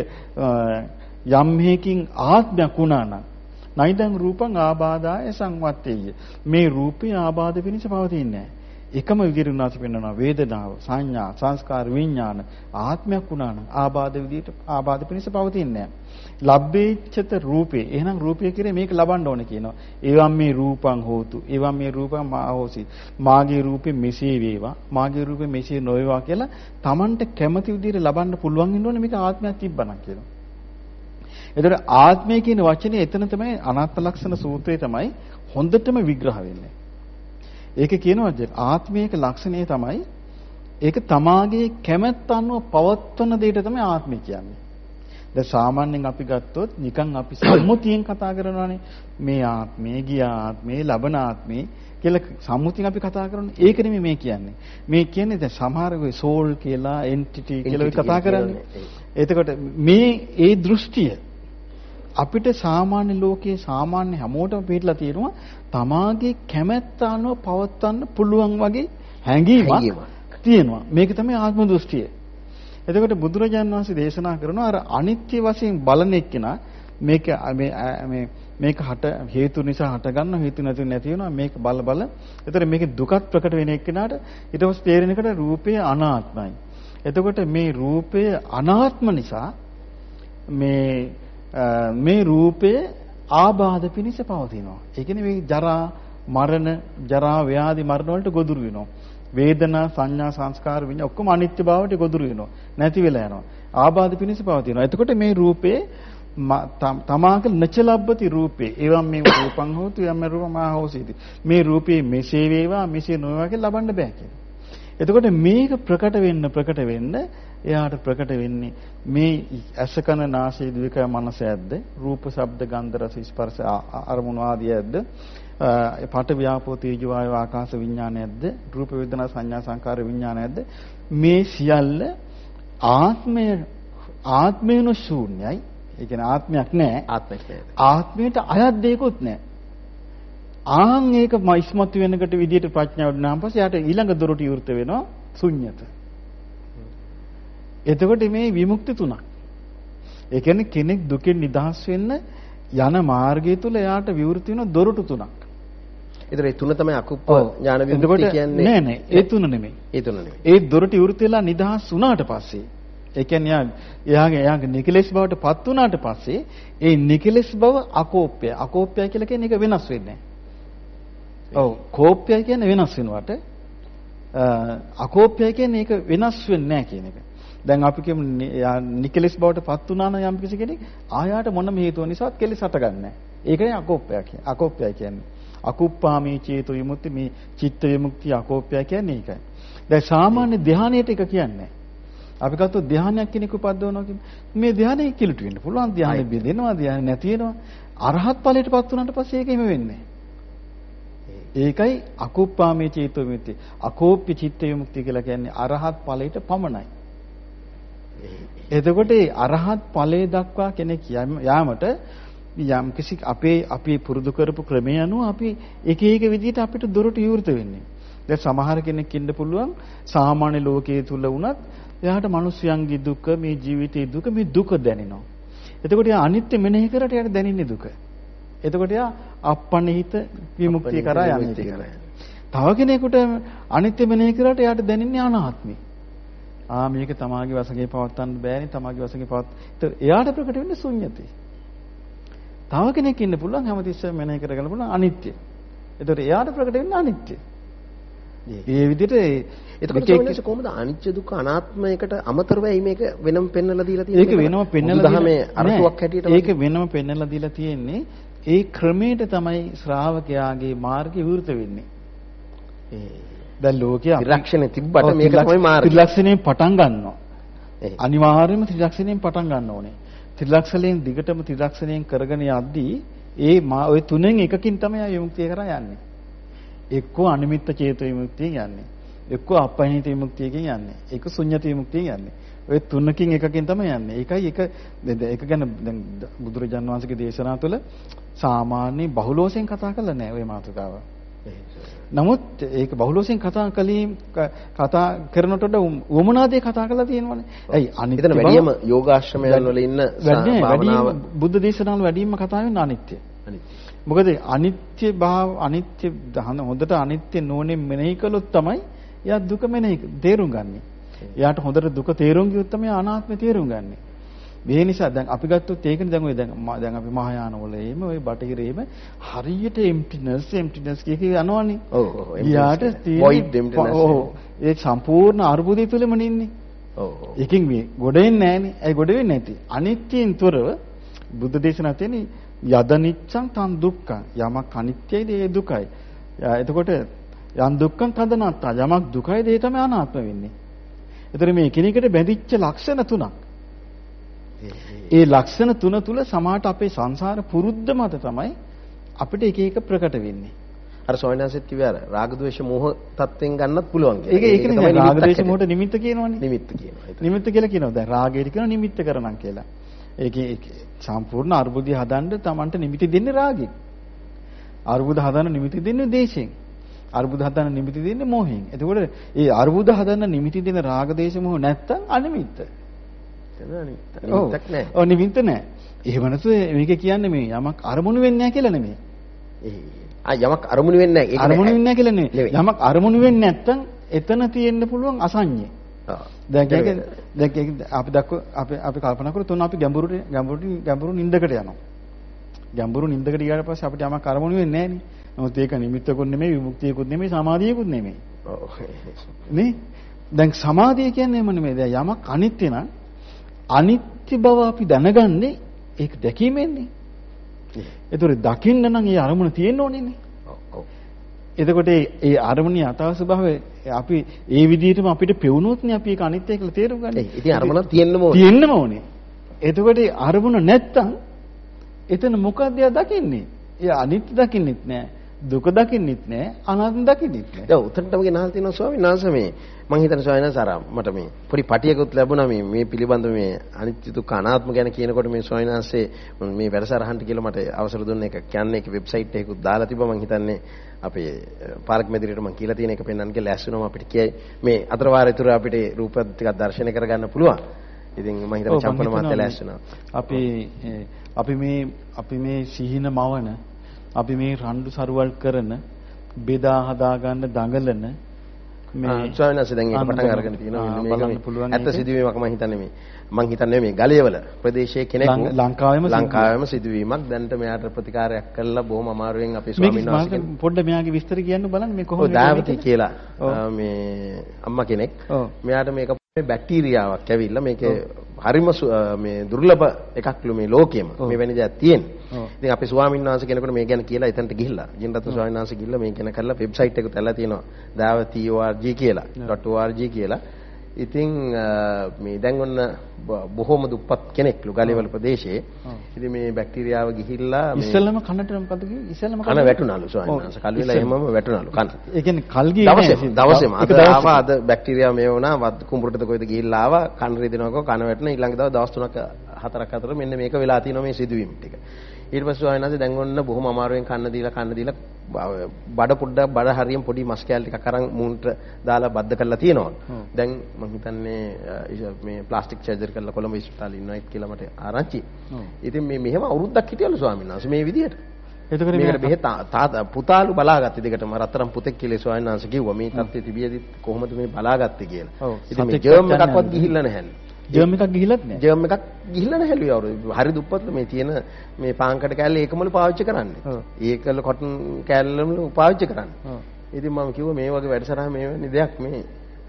යම් හේකින් ආත්මයක් වුණා නම් නයිදං රූපං ආබාධාය සංවත්තේය. මේ රූපේ ආබාධ පිණිස පවතින්නේ නැහැ. එකම විදිහට උනාස පෙන්වනවා වේදනාව, සංඥා, සංස්කාර, විඥාන ආත්මයක් වුණා නම් ආබාධ විදිහට ආබාධ පිණිස පවතින්නේ නැහැ. ලබ්බේච්ඡත රූපේ. එහෙනම් රූපය කිරේ මේක ලබන්න ඕනේ කියනවා. ඒවම් මේ රූපං හෝතු. ඒවම් මේ රූපං මාහෝසි. මාගේ රූපේ මෙසේ වේවා. මාගේ රූපේ මෙසේ නොවේවා කියලා Tamanට කැමති විදිහට ලබන්න පුළුවන් වෙන්න ඕනේ මේක ආත්මයක් තිබ්බනම් කියනවා. එතකොට ආත්මය කියන වචනේ එතන තමයි අනාත්ම ලක්ෂණ සූත්‍රයේ තමයි හොඳටම විග්‍රහ වෙන්නේ. ඒක කියනවා ආත්මයක ලක්ෂණය තමයි ඒක තමාගේ කැමැත්ත අනුව පවත්වන දෙයට තමයි ආත්මය කියන්නේ. දැන් සාමාන්‍යයෙන් අපි ගත්තොත් නිකන් අපි සම්මුතියෙන් කතා කරනවානේ. මේ ආත්මේ ගිය ආත්මේ ලබන ආත්මේ කියලා සම්මුතියෙන් අපි කතා කරන්නේ. ඒක නෙමෙයි මේ කියන්නේ. මේ කියන්නේ දැන් සමහර වෙයි සෝල් කියලා එන්ටිටි කියලා කතා කරන්නේ. එතකොට මේ ඒ දෘෂ්ටිය අපිට සාමාන්‍ය ලෝකයේ සාමාන්‍ය හැමෝටම පිටලා තියෙනවා තමාගේ කැමැත්ත අනුව පවත්වන්න පුළුවන් වගේ හැඟීමක් තියෙනවා මේක තමයි ආත්ම දෘෂ්ටිය එතකොට බුදුරජාන් වහන්සේ දේශනා කරනවා අර අනිත්‍ය වශයෙන් බලන එක්කෙනා මේක මේ මේ මේක හට හේතු නිසා හට ගන්න හේතු නැති නැති වෙනවා මේක බල බල. එතකොට මේකේ දුකත් ප්‍රකට වෙන එක්කෙනාට ඊට පස්සේ තේරෙන එකට රූපය අනාත්මයි. එතකොට මේ රූපය අනාත්ම නිසා මේ මේ රූපය ආබාධ පිනිස පවතිනවා. ඒ කියන්නේ මේ ජරා මරණ ජරා ව්‍යාධි මරණ වලට ගොදුරු වෙනවා. වේදනා සංඥා සංස්කාර විඤ්ඤා ඔක්කොම අනිත්‍ය භාවයට ගොදුරු වෙනවා. නැති වෙලා යනවා. ආබාධ පිණිස පවතිනවා. එතකොට මේ රූපේ තමාක නචලබ්බති රූපේ. එවම් මේ රූපං හෝතු යම් රූපමා හෝසීති. මේ රූපේ මෙසේ වේවා මෙසේ නොවේවා කියලා ලබන්න බෑ කියලා. එතකොට මේක ප්‍රකට වෙන්න ප්‍රකට වෙන්න එයාට ප්‍රකට වෙන්නේ මේ ඇස කන නාසය දිවකය මනස ඇද්ද? රූප ශබ්ද ගන්ධ රස ස්පර්ශ අරමුණු ආදී ඇද්ද? පට ව්‍යාපෝ තේජෝ වායෝ ආකාශ විඥානයක්ද රූප වේදනා සංඥා සංකාර විඥානයක්ද මේ සියල්ල ආත්මය ආත්මේන ශූන්‍යයි ඒ කියන්නේ ආත්මයක් නැහැ ආත්මයක් නැහැ ආත්මයට අයත් දෙයක්වත් නැහැ ආන් ඒක ඉස්මතු වෙනකට විදියට ප්‍රඥාව වුණාන් පස්සේ යාට ඊළඟ දොරට විවෘත වෙනවා ශුන්්‍යත එතකොට මේ විමුක්ති තුනක් ඒ කියන්නේ කෙනෙක් දුකෙන් නිදහස් වෙන්න යන මාර්ගය තුල එයාට විවෘත වෙන දොරටු තුනක් ඒතර ඒ තුන තමයි අකුප්ප ඥාන විමුක්තිය කියන්නේ. නෑ නෑ ඒ තුන නෙමෙයි. ඒ තුන නෙමෙයි. ඒ දොරට ඉවෘත වෙලා නිදහස් වුණාට පස්සේ ඒ කියන්නේ එයාගේ එයාගේ නිකලෙස් බවට පත් වුණාට පස්සේ ඒ නිකලෙස් බව අකෝප්‍ය. අකෝප්‍යය කියලා කියන්නේ ඒක වෙනස් වෙන්නේ නෑ. ඔව් කෝප්‍යය කියන්නේ වෙනස් වෙනවට අකෝප්‍යය කියන්නේ ඒක වෙනස් වෙන්නේ නෑ කියන එක. දැන් අපි කියමු නිකලෙස් බවට පත් වුණා නම් යම් කෙනෙක් ආයාට මොනම හේතුව නිසාත් කෙලෙස් හටගන්නේ නැහැ. ඒකනේ අකෝප්‍යය කියන්නේ. අකෝප්‍යය කියන්නේ. අකුප්පාමී චේතු විමුක්ති මේ චිත්ත විමුක්තිය අකෝප්‍යය කියන්නේ ඒකයි. දැන් සාමාන්‍ය ධානයට එක කියන්නේ අපි ගත්තොත් ධානයක් කෙනෙකු උපද්දවනවා කියන්නේ මේ ධානය කිලුට වෙන්න පුළුවන් ධානය බෙදෙනවා ධානය නැති වෙනවා අරහත් ඵලයටපත් වුණාට පස්සේ ඒක එහෙම වෙන්නේ ඒකයි අකුප්පාමේ චේතෝ විමුක්තිය අකෝප්‍ය චිත්ත විමුක්තිය කියලා කියන්නේ අරහත් ඵලයට පමණයි එතකොට අරහත් ඵලයේ දක්වා කෙනෙක් යාමට යම් කිසි අපේ අපි පුරුදු කරපු ක්‍රමය අනුව අපි එක එක විදිහට අපිට දොරට විවෘත වෙන්නේ. දැන් සමහර කෙනෙක් ඉන්න පුළුවන් සාමාන්‍ය ලෝකයේ තුල වුණත් එයාට මිනිස්යන්ගේ දුක මේ ජීවිතයේ දුක මේ දුක දැනෙනවා. එතකොට එයා අනිත්‍ය මෙනෙහි කරට එයාට දැනෙන්නේ දුක. එතකොට එයා අප්පනිහිත විමුක්තිය කරා යන්නේ. තව කෙනෙකුට අනිත්‍ය මෙනෙහි කරට එයාට දැනෙන්නේ අනාත්මයි. ආ මේක තමාගේ වශයෙන් පවත්වන්න බෑනේ තමාගේ වශයෙන් පවත්. එයාට ප්‍රකට වෙන්නේ ශුන්‍යතේ. තව කෙනෙක් ඉන්න පුළුවන් හැමතිස්සෙම මෙනෙහි කරගන්න පුළුවන් අනිත්‍ය. එතකොට එයාට ප්‍රකට වෙන්නේ අනිත්‍ය. ඒ විදිහට එතකොට කොහොමද අනිත්‍ය දුක්ඛ අනාත්මයකට අමතරවයි මේක වෙනම පෙන්වලා දීලා තියෙන්නේ? ඒක වෙනම පෙන්වලා දීලා අරතුවක් හැටියට ඒක වෙනම පෙන්වලා දීලා තියෙන්නේ ඒ ක්‍රමයට තමයි ශ්‍රාවකයාගේ මාර්ගය විවෘත වෙන්නේ. දැන් ලෝකයේ අපි- ත්‍රිලක්ෂණේ තිබ්බට ඔව්, මේක ත්‍රිලක්ෂ- තමයි මාර්ගය. ත්‍රිලක්ෂණයෙන් පටන් ගන්නවා. එහේ. අනිවාර්යයෙන්ම ත්‍රිලක්ෂණයෙන් පටන් ගන්න ඕනේ. ත්‍රිලක්ෂණයෙන් දිගටම ත්‍රිලක්ෂණයෙන් කරගෙන යද්දී ඒ මා ওই තුනෙන් එකකින් තමයි ආ විමුක්තිය කරා යන්නේ. එක්කෝ අනිමිත්ත චේතෝ විමුක්තියෙන් යන්නේ. එක්කෝ අපහිත විමුක්තියකින් යන්නේ. ඒක ශුන්්‍යත විමුක්තියෙන් යන්නේ. ඔය තුනකින් එකකින් තමයි යන්නේ. ඒකයි එක දැන් ඒක ගැන දැන් බුදුරජාන් වහන්සේගේ දේශනා තුළ සාමාන්‍ය බහුලෝසෙන් කතා කරලා නැහැ ওই මාතෘකාව. නමුත් ඒක බහුලෝසෙන් කතා කලීම් ක- කතා කරනකොට වඩා උවමනාදී කතා කරලා තියෙනවනේ. ඇයි අනිත්‍ය එතන වැඩියම යෝගාශ්‍රමයන් වල ඉන්න භාවනාව බුද්ධ දේශනාවල වැඩිම කතා වෙන්නේ අනිත්‍ය. අනිත්. මොකද අනිත්‍ය භාව අනිත්‍ය දහන හොඳට අනිත්‍ය නෝනේ මෙනෙහි කළොත් තමයි එයා දුක මෙනෙහි තේරුම් ගන්නෙ. එයාට හොඳට දුක තේරුම් ගියොත් තමයි අනාත්මය තේරුම් ගන්නෙ. මේ නිසා දැන් අපි ගත්තොත් ඒකනේ දැන් ඔය දැන් දැන් අපි මහායාන වල එහෙම ඔය බටහිර එහෙම හරියට emptiness emptiness කිය කිය යනවනේ. ඔව් ඔව් emptiness. ඔව් ඒ සම්පූර්ණ අර්බුදය තුළම ඉන්නේ. ඔව් ඔව්. ඒකෙන් මේ ගොඩ එන්නේ නැහනේ. ඒ ගොඩ වෙන්නේ නැති. අනිත්‍යයෙන් තොරව බුද්ධ දේශනා තියෙන්නේ යදනිච්ඡං තන් දුක්ඛං. යමක් අනිත්‍යයිද ඒ දුකයි. එතකොට යම් දුක්ඛං තදනත්තා. යමක් දුකයිද ඒ තමයි අනාත්ම වෙන්නේ. එතකොට මේ එකිනෙකට බැඳිච්ච ලක්ෂණ තුනක්. ඒ ලක්ෂණ තුන තුල සමාහට අපේ සංසාර පුරුද්ද මත තමයි අපිට එක එක ප්‍රකට වෙන්නේ. අර සෝයනාසෙත් කිව්වේ අර රාග ද්වේෂ මෝහ තත්ත්වෙන් ගන්නත් පුළුවන් කියලා. ඒක ඒකනේ තමයි රාග හැටියට. මොහොත නිමිත්ත කියනවනේ. නිමිත්ත කියනවා. නිමිත්ත කියලා කියනවා. දැන් රාගයට කියනවා නිමිත්ත කරනම් කියලා. ඒකේ සම්පූර්ණ අර්බුදය හදන්න Tamanට නිමිති දෙන්නේ රාගෙන්. අර්බුද හදන්න නිමිති දෙන්නේ දේශයෙන්. අර්බුද හදන්න නිමිති දෙන්නේ මොහෙන්. එතකොට ඒ අර්බුද හදන්න නිමිති දෙන රාග දේශ මොහ නැත්තම් අනිමිත්ත. එතන. නිමිත්තක් නැහැ. ඔව් නිමිත්ත නැහැ. එහෙම නැතු මේක කියන්නේ මේ යමක් අරමුණු වෙන්නේ නැහැ කියලා නෙමෙයි. ආ යමක් අරමුණු වෙන්නේ නැහැ. අරමුණු. වෙන්නේ නැහැ කියලා නෙමෙයි. යමක් අරමුණු වෙන්නේ නැත්තම් එතන තියෙන්න පුළුවන් අසඤ්ඤේ. දැන් ඒක දැන් ඒක අපි දක්ව අපි අපි කල්පනා කරොත් උන අපි ගැඹුරු ගැඹුරු ගැඹුරු නිින්දකට යනවා. ගැඹුරු නිින්දකට ගියාට පස්සේ අපිට යමක් අරමුණු වෙන්නේ නැහැ නේ. නමුත් ඒක නිමිත්තකුත් නෙමෙයි විමුක්තියකුත් නෙමෙයි සමාධියකුත් නෙමෙයි. ඔව්. නේ? දැන් සමාධිය කියන්නේ මොන නෙමෙයි. දැන් යමක් අනිත්‍ය නම් අනිත්‍ය බව අපි දැනගන්නේ ඒක දැකීමෙන්නේ. ඒතොර දකින්න නම් ඒ අරමුණ තියෙන්න ඕනේනේ. එතකොට ඒ ඒ අරමුණේ යථා ස්වභාවය අපි ඒ විදිහටම අපිට පෙවුනොත් නේ අපි ඒක අනිත්‍ය කියලා තේරුම් ගන්න. ඒ ඉතින් අරමුණක් තියෙන්නම ඕනේ. තියෙන්නම ඕනේ. එතකොට ඒ අරමුණ නැත්තම් එතන මොකක්ද එයා දකින්නේ? එයා අනිත්‍ය දකින්නෙත් නෑ, දුක දකින්නෙත් නෑ, අනාත්ම දකින්නෙත් නෑ. දැන් උතනටම ගෙනහල් තියෙනවා ස්වාමීන් වහන්සේ මේ මම හිතන ස්වාමීන් වහන්සේ අර මට මේ පොඩි පටියකුත් ලැබුණා මේ මේ පිළිබඳව මේ අනිත්‍ය දුක්ඛ අනාත්ම ගැන කියනකොට මේ ස්වාමීන් වහන්සේ මේ වැඩසටහනට කියලා මට අවසර දුන්න එක කියන්නේ ඒක වෙබ්සයිට් එකකුත් දාලා තිබ්බා මම හිතන්නේ අපේ අ, පාලක මැදිරියට මම කියලා තියෙන එක පෙන්වන්න කියලා ලෑස්ති වුණාම අපිට කියයි මේ අතර වාරය තුර අපිට රූප ටිකක් දර්ශනය කරගන්න පුළුවන්. ඉතින් මම හිතන්නේ චම්පන හිතනවා මහත්තයා මේ ලෑස්ති වුණා. අපි අපි මේ අපි මේ සිහින මවන අපි මේ රණ්ඩු සරුවල් කරන බෙදා හදා ගන්න දඟලන මේ ස්වාමීන් වහන්සේ දැන් ඒක පටන්. අරගෙන තියෙනවා මේක ඇත්ත. සිදුවීමක් මම හිතන්නේ මේ මම හිතන්නේ මේ ගලියවල ප්‍රදේශයේ කෙනෙකු ලංකාවෙම. ලංකාවෙම සිදුවීමක් දැන්ට මෙයාට ප්‍රතිකාරයක් කළා බොහොම අමාරුවෙන් අපේ ස්වාමීන් වහන්සේ පොඩ්ඩ මෙයාගේ විස්තර කියන්න බලන්න මේ කොහොමද කියලා මේ අම්මා කෙනෙක්. මෙයාට මේක මේ බැක්ටීරියාවක් ඇවිල්ලා මේකේ හරිම මේ දුර්ලභ එකක්ලු මේ ලෝකෙම ඔව්. මෙවැනි දෙයක් තියෙන්නේ. ඉතින් අපේ ස්වාමීන් වහන්සේ කෙනෙකුට මේ ගැන කියලා එතනට ගිහිල්ලා ජින්රත්න ස්වාමීන් වහන්සේ ගිහිල්ලා මේ ගැන කරලා වෙබ්සයිට් එකක තැල්ලා තියෙනවා. දාවති.org කියලා. .org කියලා. ඉතින් මේ දැන් ඔන්න බොහොම දුප්පත් කෙනෙක්ලු ගලිවල ප්‍රදේශයේ. ඉතින් මේ බැක්ටීරියාව ගිහිල්ලා මේ ඉස්සෙල්ලම කනට මොකද කිව්වේ ඉස්සෙල්ලම කන වැටුණලු ස්වාමීන්. වහන්සේ. කල් වෙලා. එහෙමම වැටුණලු කන. ඒ කියන්නේ කල් ගියේ නෑ දවසේම අද. ආවා අද බැක්ටීරියා මේ වුණා වත් කුඹුරටද කොයිද ගිහිල්ලා ආවා කන රිදෙනවකෝ කන වැටෙන ඊළඟ දවස් දවස් තුනක් හතරක් අතර මෙන්න මේක වෙලා තියෙනවා මේ සිදුවීම් ටික ඊට පස්සේ ආයෙත් දැන් ඔන්න බොහොම අමාරුවෙන් කන්න දීලා කන්න දීලා බඩ පොඩ්ඩක් බඩ හරියම් පොඩි මස් කෑල් ටිකක් අරන් මූණට දාලා බද්ධ කරලා තියෙනවා. දැන් මම හිතන්නේ මේ ප්ලාස්ටික් සර්ජරි කරලා කොළඹ ඉස්පිතාලේ ඉන්නවයි කියලා මට ආරංචි. ඉතින් මේ මෙහෙම අවුරුද්දක් හිටියලු ස්වාමීන් වහන්සේ මේ විදියට එතකොට මේකට මේ බෙහෙත් තා- තාත්තා පුතාලු බලාගත්තේ දෙකටම රත්තරන් පුතෙක් කියලා ස්වාමීන් වහන්සේ කිව්වා මේ තත්ත්වයේ තිබියදී කොහොමද මේ බලාගත්තේ කියලා. ඉතින් මේ ජර්ම් එකක්වත්. ගිහිල්ලා නැහැලු. ජර්ම් එකක් ගිහිලත් නෑ. ජර්ම් එකක් ගිහිල්ලා නැහැලු අවුරුදු. හරි දුප්පත්ලු මේ තියෙන මේ පාංකඩ කෑල්ල ඒකමලු පාවිච්චි කරන්නේ. ඒකල කොටන් කෑල්ලමලු පාවිච්චි කරන්නේ. ඉතින් මම කිව්වා මේ වගේ වැඩසටහන මේ වෙන දෙයක් මේ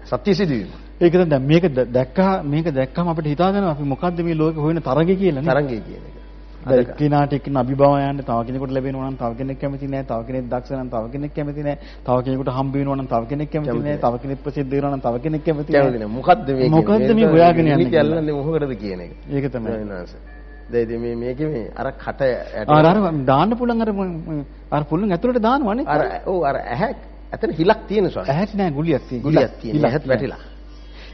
සත්‍ය සිදුවීම. ඒක දැන් මේක දැක්කා මේක දැක්කම අපිට හිතා ගන්නවා අපි මොකද්ද මේ ලෝකේ හොයන තරගය කියලා නේ. තරංගය කියන එක. දැන් එක්කිනාට එක්කින අභිභව යන්න තව කෙනෙකුට ලැබෙනවා නම් තව කෙනෙක් කැමති නැහැ. තව කෙනෙක් දක්ෂ නම් තව කෙනෙක් කැමති නැහැ. තව කෙනෙකුට හම්බ වෙනවා නම් තව කෙනෙක් කැමති නැහැ. තව කෙනෙක් ප්‍රසිද්ධ වෙනවා නම් තව කෙනෙක් කැමති නැහැ. මොකද්ද මේ මොකද්ද මේ හොයාගෙන යන්නේ කියලා. මොකකටද කියන එක. ඒක තමයි. දැන් ඉතින් මේ මේකේ මේ අර කට අර අර දාන්න පුළුවන් අර අර පුළුවන් ඇතුළට දානවනේ. අර ඔව් අර ඇහැ ඇතන හිලක් තියෙන සොන. ඇහත් නෑ ගුලියක් තියෙන. ගුලියක් තියෙන. ඇහත් වැටිලා.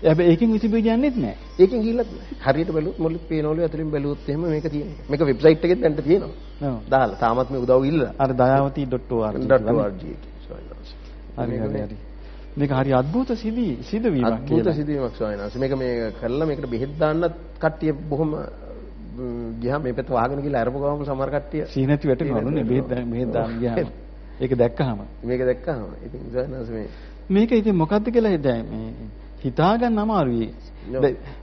හැබැයි ඒකෙන් විසිබී යන්නේත් නැහැ. ඒකෙන් ගිහිල්ලත් හරියට බැලුවොත් මුලින් පේනවලු ඇතුලින් බැලුවොත් එහෙම මේක තියෙනවා. මේක වෙබ්සයිට් එකෙත් දැන් තියෙනවා. ඔව්. දාලා තාමත් මේ උදව් ඉල්ලලා. අර dayavati.org. හරි හරි හරි. මේක හරි අద్భుත සිදි සිදුවීමක්. අద్భుත සිදුවීමක් ස්වාමීන් වහන්සේ. මේක මේ කළා මේකට බෙහෙත් දාන්නත් කට්ටිය බොහොම ගියා මේ පැත්ත වහගෙන ගිහලා අරපු ගාම සමහර කට්ටිය සීනති වැටෙනවලුනේ බෙහෙත් බෙහෙත් දාන්න ගියාම. ඒක දැක්කහම. මේක දැක්කහම. ඉතින් ස්වාමීන් වහන්සේ මේ මේක ඉතින් මොකද්ද කියලා දැන් මේ හිතා ගන්න අමාරුයි.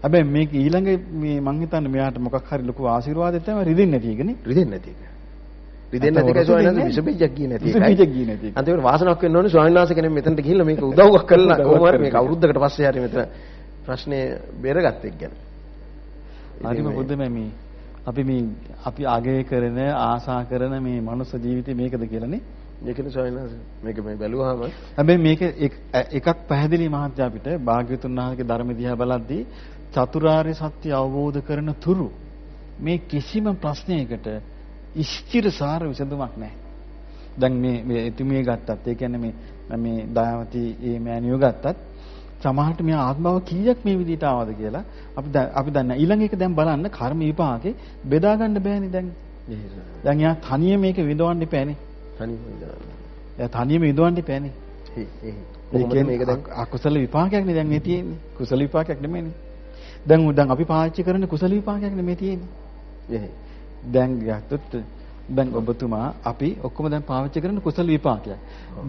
හැබැයි මේක ඊළඟ මේ මං හිතන්නේ මෙයාට මොකක් හරි ලොකු ආශිර්වාදයක් තමයි රිදෙන්නේ නැති එකනේ. රිදෙන්නේ නැති එක. රිදෙන්නේ නැති එකයි ස්වාමීන් වහන්සේ විස බීජයක් ගියේ නැති එකයි. විස බීජයක් ගියේ නැති එක. අන්තිමට වාසනාවක් වෙන්න ඕනේ ස්වාමීන් වහන්සේ කෙනෙක් මෙතනට ගිහිල්ලා මේක උදව්වක් කළා. කොහොම හරි මේක අවුරුද්දකට පස්සේ හරි මෙතන ප්‍රශ්නේ බේරගත්ත එක ගැන. හරිම බුද්ධ මේ අපි මේ අපි අගය කරන ආසා කරන මේ මනුස්ස ජීවිතේ මේකද කියලානේ. ඒකනේ ස්වාමීන් වහන්සේ මේක මේ බැලුවාම හැබැයි මේක එකක් පැහැදිලි මහත්ජා අපිට භාග්‍යතුන් වහන්සේගේ ධර්ම දිහා බලද්දී චතුරාර්ය සත්‍ය අවබෝධ කරන තුරු මේ කිසිම ප්‍රශ්නයකට ස්ථිරසාර විසඳුමක් නැහැ. දැන් මේ මේ එතුමිය ගත්තත් ඒ කියන්නේ මේ මේ දයාවති මේ මෑණියෝ ගත්තත් සමහරට මේ ආත්මව කීයක් මේ විදිහට ආවද කියලා අපි අපි දන්නේ ඊළඟ එක දැන් බලන්න කර්ම විපාකේ බෙදා ගන්න බෑනේ දැන්. දැන් යා තනියම මේක විඳවන්න එපානේ. තනියම විඳවන්න. එයා තනියම විඳවන්න එපානේ. ඒ කොහොමද මේක දැන් අකුසල විපාකයක් නේ දැන් මේ තියෙන්නේ. කුසල විපාකයක් නෙමෙයිනේ. දැන් දැන් අපි පාවිච්චි කරන කුසල විපාකයක් නෙමෙයි තියෙන්නේ. දැන් ගත්තොත් දැන් ඔබතුමා අපි ඔක්කොම දැන් පාවිච්චි කරන කුසල විපාකයක්.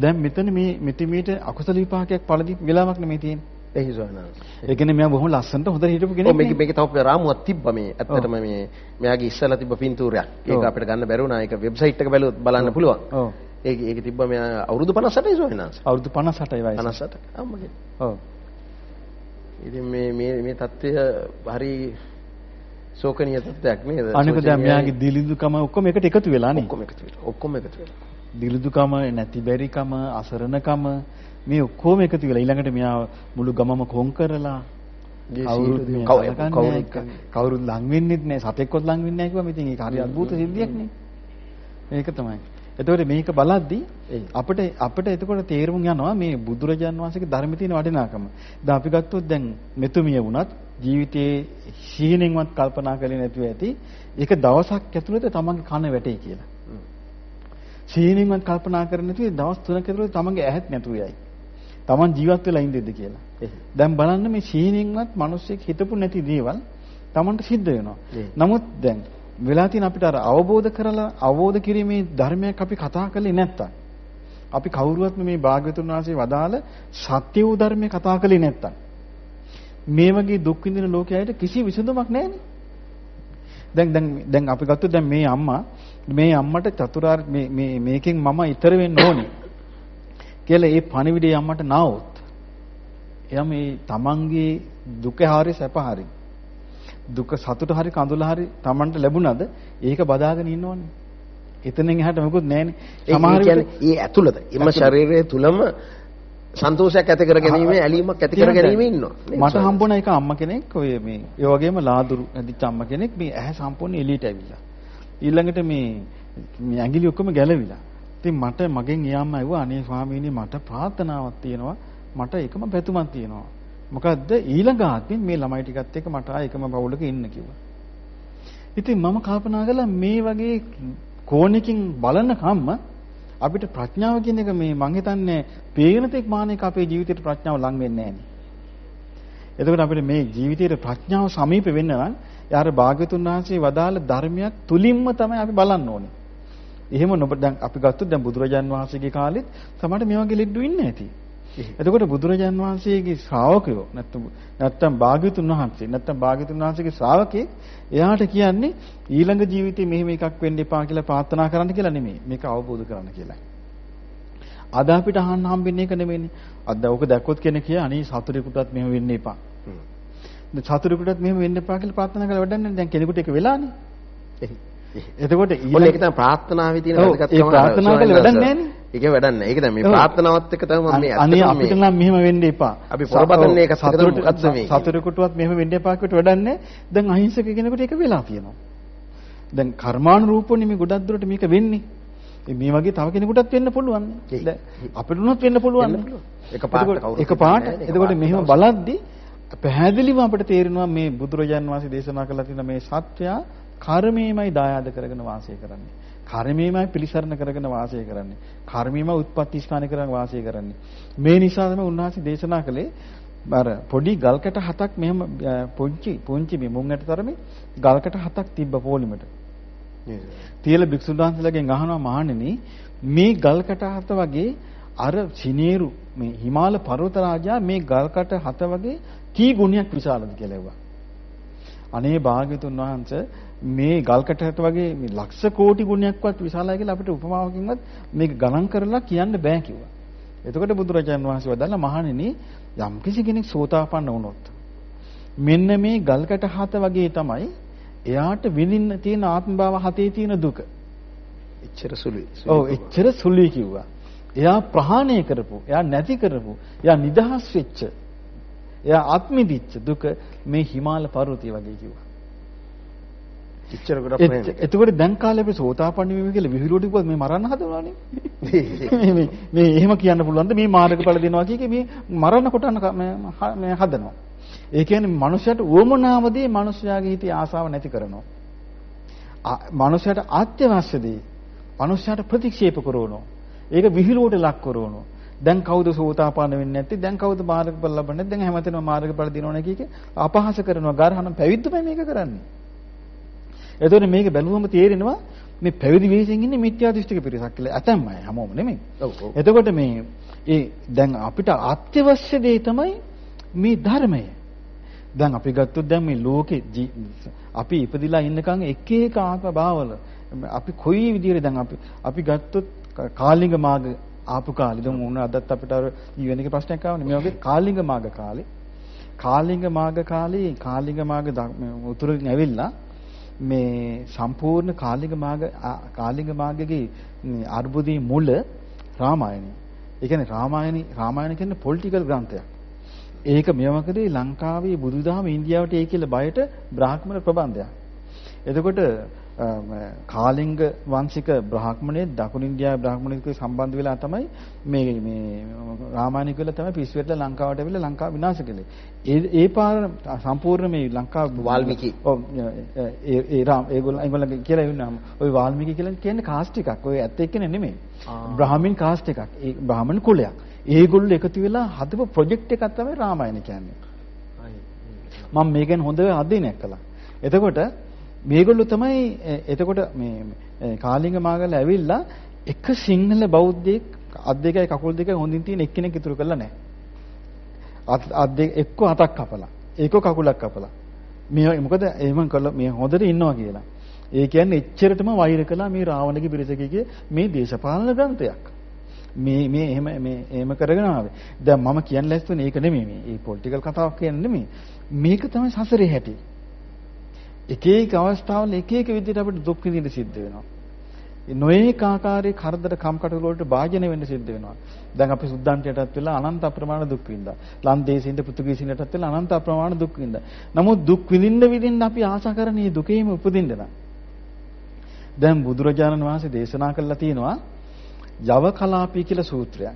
දැන් මෙතන මේ මෙතිමීට අකුසල විපාකයක් පළදි වෙලාවක් නෙමෙයි තියෙන්නේ. එහි සෝනස්. ඒ කියන්නේ මෙයා බොහොම ලස්සනට හොඳට හිටපු කෙනෙක්. ඔව් මේක මේක තව රාමුවක් තිබ්බා මේ. ඇත්තටම මේ මෙයාගේ ඉස්සලා තිබ්බ පින්තූරයක්. ඒක අපිට ගන්න බැරි වුණා. ඒක වෙබ්සයිට් එක බැලුවොත් බලන්න පුළුවන්. ඔව්. ඒක ඒක තිබ්බා මෙයා අවුරුදු 58යි සෝනස්. අවුරුදු 58යි වයස. 58. අම්මගේ. ඔව්. ඉතින් මේ මේ මේ தත්ත්වය හරි ශෝකනීය තත්ත්වයක් නේද? අනික දැන් මෙයාගේ දිලිදුකම ඔක්කොම එකට එකතු වෙලා නේ. ඔක්කොම එකතු වෙලා. ඔක්කොම එකතු වෙලා. දිලිදුකම, නැති බැරිකම, අසරණකම මේ ඔක්කොම එකතු වෙලා ඊළඟට මෙයා මුළු ගමම කොන් කරලා කවුරුත් කවුරුත් ලං වෙන්නෙත් නැහැ සතෙක්වත් ලං වෙන්නේ නැහැ කිව්වම ඉතින් ඒක හරි අద్భుත සිද්ධියක් නේ. ඒක තමයි. එතකොට මේක බලද්දී අපිට අපිට එතකොට තේරුම් යනවා මේ බුදුරජාන් වහන්සේගේ ධර්මයේ තියෙන වටිනාකම. දැන් අපි ගත්තොත් දැන් මෙතුමිය වුණත් ජීවිතේ සීනෙන්වත් කල්පනා කරේ නැතුව ඇති ඒක දවසක් ඇතුළත තමන්ගේ කන වැටේ කියලා. සීනෙන්වත් කල්පනා කරන්නේ නැතුව දවස් 3ක ඇතුළත තමන්ගේ ඇහත් නැතුව යයි. තමන් ජීවත් වෙලා ඉඳෙද්ද කියලා. දැන් බලන්න මේ සීනෙන්වත් මිනිස්සෙක් හිතපු නැති දේවල් තමන්ට සිද්ධ වෙනවා. නමුත් දැන් වෙලා තියෙන අපිට අර අවබෝධ කරලා අවබෝධ කිරීමේ ධර්මයක් අපි කතා කරන්නේ නැත්තම් අපි කවුරුවත්ම මේ භාග්‍යතුන් වහන්සේ වදාළ සත්‍ය වූ ධර්මයේ කතා කරන්නේ නැත්තම් මේ වගේ දුක් විඳින ලෝකයට කිසි විසඳුමක් නැහැනේ. දැන් දැන් දැන් අපි ගත්තොත් දැන් මේ අම්මා මේ අම්මට චතුරාර්ය මේ මේ මේකෙන් මම ඊතර වෙන්න ඕනේ කියලා ඒ පණිවිඩය අම්මට නාවොත් එයා මේ තමන්ගේ දුක හරි සැප හරි දුක සතුට හරි කඳුල හරි Tamanට ලැබුණද ඒක බදාගෙන ඉන්නවනේ. එතනින් එහාට මොකුත් නැහැනේ. සමහර කියන්නේ ඒ ඇතුළත එම ශරීරය තුලම සන්තෝෂයක් ඇති කර ගැනීම ඇලීමක් ඇති කර ගැනීම ඉන්නවා. මට හම්බුණ එක අම්මා කෙනෙක් ඔය මේ ඒ වගේම ලාදුරු ඇදිච්ච අම්මා කෙනෙක් මේ ඇහැ සම්පූර්ණ එළියට ඇවිල්ලා. ඊළඟට මේ මේ ඇඟිලි ඔක්කොම ගැලවිලා. ඉතින් මට මගෙන් යාම්ම ඇහුවා අනේ ස්වාමීනි මට ප්‍රාර්ථනාවක් තියෙනවා. මට එකම පැතුමක් තියෙනවා. මොකද්ද ඊළඟ ආත්මෙන් මේ ළමයි ටිකත් එක්ක මට ආ එකම පවුලක ඉන්න කිව්වා. ඉතින් මම කල්පනා කළා මේ වගේ කෝණකින් බලන කම්ම අපිට ප්‍රඥාව කියන එක මේ මං හිතන්නේ පේන තෙක් මානයක අපේ ජීවිතේට ප්‍රඥාව ලං වෙන්නේ නැහැ එතකොට අපිට මේ ජීවිතේට ප්‍රඥාව සමීප වෙන්න නම් යාර භාග්‍යතුන් වහන්සේ වදාළ ධර්මයක් තුලින්ම තමයි අපි බලන්න ඕනේ. එහෙම නොබ දැන් අපි ගත්තොත් දැන් බුදුරජාන් වහන්සේගේ කාලෙත් සමහර මේ වගේ ලෙඩු ඉන්නේ නැති. එතකොට බුදුරජාන් වහන්සේගේ ශ්‍රාවකයෝ නැත්නම් නැත්නම් භාග්‍යතුන් වහන්සේ නැත්නම් භාග්‍යතුන් වහන්සේගේ ශ්‍රාවකෙක් එයාට කියන්නේ ඊළඟ ජීවිතේ මෙහෙම එකක් වෙන්න එපා කියලා ප්‍රාර්ථනා කරන්න කියලා නෙමෙයි. මේක අවබෝධ කරගන්න කියලා. අද අපිට අහන්න හම්බෙන්නේ ඒක නෙමෙයිනේ. අද ඔක දැක්කොත් කෙනෙක් කිය අනේ සතුරෙකුටත් මෙහෙම වෙන්න එපා. සතුරෙකුටත් මෙහෙම වෙන්න එපා කියලා ප්‍රාර්ථනා කරලා වැඩක් නැහැ. දැන් කෙනෙකුට ඒක වෙලානේ. එතකොට ඔන්න ඒක තමයි ප්‍රාර්ථනාවේ තියෙන වැදගත්කම. ඒ ප්‍රාර්ථනා කළේ වැඩක් නැහැනේ. ඒකේ වැඩක් නැහැ. ඒක තමයි මේ. ප්‍රාර්ථනාවත් එක්ක තමයි මම මේ අනේ අපිට නම් මෙහෙම වෙන්න එපා. අපි පොරබදන්නේ එක්ක තමයි මොකද්ද මේ කියන්නේ? සතුරෙකුටවත් මෙහෙම වෙන්න එපා කිව්වට වැඩක් නැහැ. දැන් අහිංසක කෙනෙකුට ඒක වෙලා තියෙනවා. දැන් කර්මානුරූපෝනේ මේ ගොඩක් දුරට මේක වෙන්නේ. මේ වගේ තව කෙනෙකුටත් වෙන්න පුළුවන්. දැන් අපිට උනත් වෙන්න පුළුවන්. එතකොට- කවුරුත් එකපාරට. වෙන්නේ නැහැ. එතකොට මෙහෙම. බලද්දි පැහැදිලිව අපිට තේරෙනවා මේ බුදුරජාන් වහන්සේ දේශනා කළා තියෙන මේ සත්‍යය කර්මයමයි දායාද කරගෙන වාසය කරන්නේ. කර්මයමයි පිළිසරණ කරගෙන වාසය කරන්නේ. කර්මයමයි උත්පත්ති ස්ථාන කරගෙන වාසය කරන්නේ. මේ නිසා තමයි උන්වහන්සේ දේශනා කළේ අර පොඩි ගල්කැට හතක් මෙහෙම පුංචි පුංචි මේ මුං ඇට තරමේ ගල්කැට හතක් තිබ්බ පොලිමට. නේද? තියලා භික්ෂුන් වහන්සේලාගෙන් අහනවා මහණෙනි මේ ගල්කට හත වගේ අර සිනේරු මේ හිමාල පර්වත රාජා මේ ගල්කට හත වගේ කී ගුණයක් විශාලද කියලා ඇහුවා. අනේ භාග්‍යතුන් වහන්සේ මේ ගල්කට හත වගේ මේ ලක්ෂ කෝටි ගුණයක්වත් විශාලයි කියලා අපිට උපමාවකින්වත් මේක ගණන් කරලා කියන්න බෑ කිව්වා. එතකොට බුදුරජාණන් වහන්සේ වදාළා මහණෙනි යම් කිසි කෙනෙක් සෝතාපන්න වුණොත් මෙන්න මේ ගල්කට හත වගේ තමයි එයාට විඳින්න තියෙන ආත්ම භාව හතේ තියෙන දුක. එච්චර සුළුයි. ඔව් එච්චර සුළුයි කිව්වා. එයා ප්‍රහාණය කරපු, එයා නැති කරපු, එයා නිදහස් වෙච්ච, එයා ආත්මිදිච්ච දුක මේ හිමාල පර්වතය වගේ කිව්වා. එත්- ප්‍රේම. එතකොට දැන් කාලේ අපි සෝතාපන්න වීම කියලා විහිළුවට කිව්වොත් මේ මරන්න හදනවානේ. මේ මේ මේ එහෙම කියන්න පුළුවන්ද මේ මාර්ගඵල දෙනවා කිය මේ මරන්න කොටන්න ක- මේ හදනවා. ඒ කියන්නේ මනුෂයාට උවමනාවදී මනුෂයාගේ හිතේ ආසාව නැති කරනවා. මනුෂයාට අත්‍යවශ්‍ය දේ මනුෂයාට ප්‍රතික්ෂේප කරනවා. ඒක විහිළුවට ලක් කරනවා. දැන් කවුද සෝතාපන්න වෙන්නේ නැත්තේ? දැන් කවුද මාර්ගඵල ලබන්නේ? දැන් හැමතැනම මාර්ගඵල දිනවනේ කිය කිය අපහාස කරනවා. ගාරහනම් පැවිද්දමයි මේක කරන්නේ. එතකොට මේක බැලුවම තේරෙනවා මේ පැවිදි වෙහෙසින් ඉන්නේ මිත්‍යා දෘෂ්ටික පිරිසක් කියලා. ඇතැම්මයි හැමෝම නෙමෙයි. එතකොට මේ ඒ දැන් අපිට අත්‍යවශ්‍ය දේ තමයි මේ ධර්මය. දැන් අපි ගත්තොත් දැන් මේ ලෝකේ අපි ඉපදිලා ඉන්නකන් එක එක ආත්ම භාවවල අපි කොයි විදිහට දැන් අපි අපි ගත්තොත් කාලිංග මාර්ග ආපු කාලේ දැන් මොන අදත් අපිට අර ඊවෙන එක ප්‍රශ්නයක් ආවනේ මේ වගේ කාලිංග මාර්ග කාලේ කාලිංග මාර්ග කාලේ කාලිංග මාර්ග උතුරින් ඇවිල්ලා මේ සම්පූර්ණ කාලිංග මාර්ග ආ- කාලිංග මාර්ගයේ මේ අර්බුදයේ මුල රාමායනය. ඒ කියන්නේ රාමායනි රාමායන කියන්නේ පොලිටිකල් ග්‍රන්ථයක්. ඒක මෙවකදී ලංකාවේ බුදුදහම ඉන්දියාවට ඒ කියලා බයට බ්‍රාහ්මණ ප්‍රබන්ධයක්. එතකොට අම, කාලිංග වංශික බ්‍රාහ්මණයේ දකුණු ඉන්දියාවේ බ්‍රාහ්මණයෙක් සම්බන්ධ වෙලා තමයි මේ මේ රාමායනික වෙලා තමයි පිස්සු වෙట్లా ලංකාවට ඇවිල්ලා ලංකාව විනාශ කළේ. ඒ ඒ පාර සම්පූර්ණ මේ ලංකාව වාල්මීකි. ඔව් ඒ ඒ රාම ඒගොල්ලෝ ඒගොල්ලෝ කියලා ඉන්නාම ওই වාල්මීකි කියලා කියන්නේ කාස්ට් එකක්. ඔය ඇත්ත එක්කනේ නෙමෙයි. බ්‍රාහ්මින් කාස්ට් එකක්. ඒ බ්‍රාහ්මණ කුලයක්. ඒගොල්ලෝ එකතු වෙලා හදපු ප්‍රොජෙක්ට් එකක් තමයි රාමායන කියන්නේ. මම මේකෙන් හොඳ අධ්‍යයනයක් කළා. එතකොට මේගොල්ලෝ තමයි එ, එතකොට මේ මේ කාලිංග මාගල ඇවිල්ලා එක සිංහල බෞද්ධයෙක් අත් දෙකයි කකුල් දෙකයි හොඳින් තියෙන එක්කෙනෙක් ඉතුරු කරලා නැහැ. අත් අත් දෙක එක්ක අතක් කපලා, ඒක කකුලක් කපලා. මේ මොකද එහෙම කළා මේ හොඳට ඉන්නවා කියලා. ඒ කියන්නේ එච්චරටම වෛර කළා මේ රාවණගේ පිරිසකගේ මේ දේශපාලන ග්‍රන්ථයක්. මේ මේ එහෙම මේ එහෙම කරගෙන ආවේ. දැන් මම කියන්න ලැස්තුනේ ඒක නෙමෙයි මේ. මේ පොලිටිකල් කතාවක් කියන්නේ නෙමෙයි. මේක තමයි සසරේ හැටි. එක එක අවස්ථාවල එක එක විදිහට අපිට දුක් විඳින්න සිද්ධ වෙනවා. නොඒක ආකාරයේ කරදර කම්කටොළු වලට භාජනය වෙන්න සිද්ධ වෙනවා. දැන් අපි සුද්දන්ටයටත් වෙලා අනන්ත අප්‍රමාණ දුක් විඳා. ලන්දේසින්ද පෘතුගීසින්ටත් වෙලා අනන්ත අප්‍රමාණ දුක් විඳා. නමුත් දුක් විඳින්න විඳින්න අපි ආශා කරන්නේ දුකේම උපදින්න නම්. දැන් බුදුරජාණන් වහන්සේ දේශනා කළා තියෙනවා යව කලාපී කියලා සූත්‍රයක්.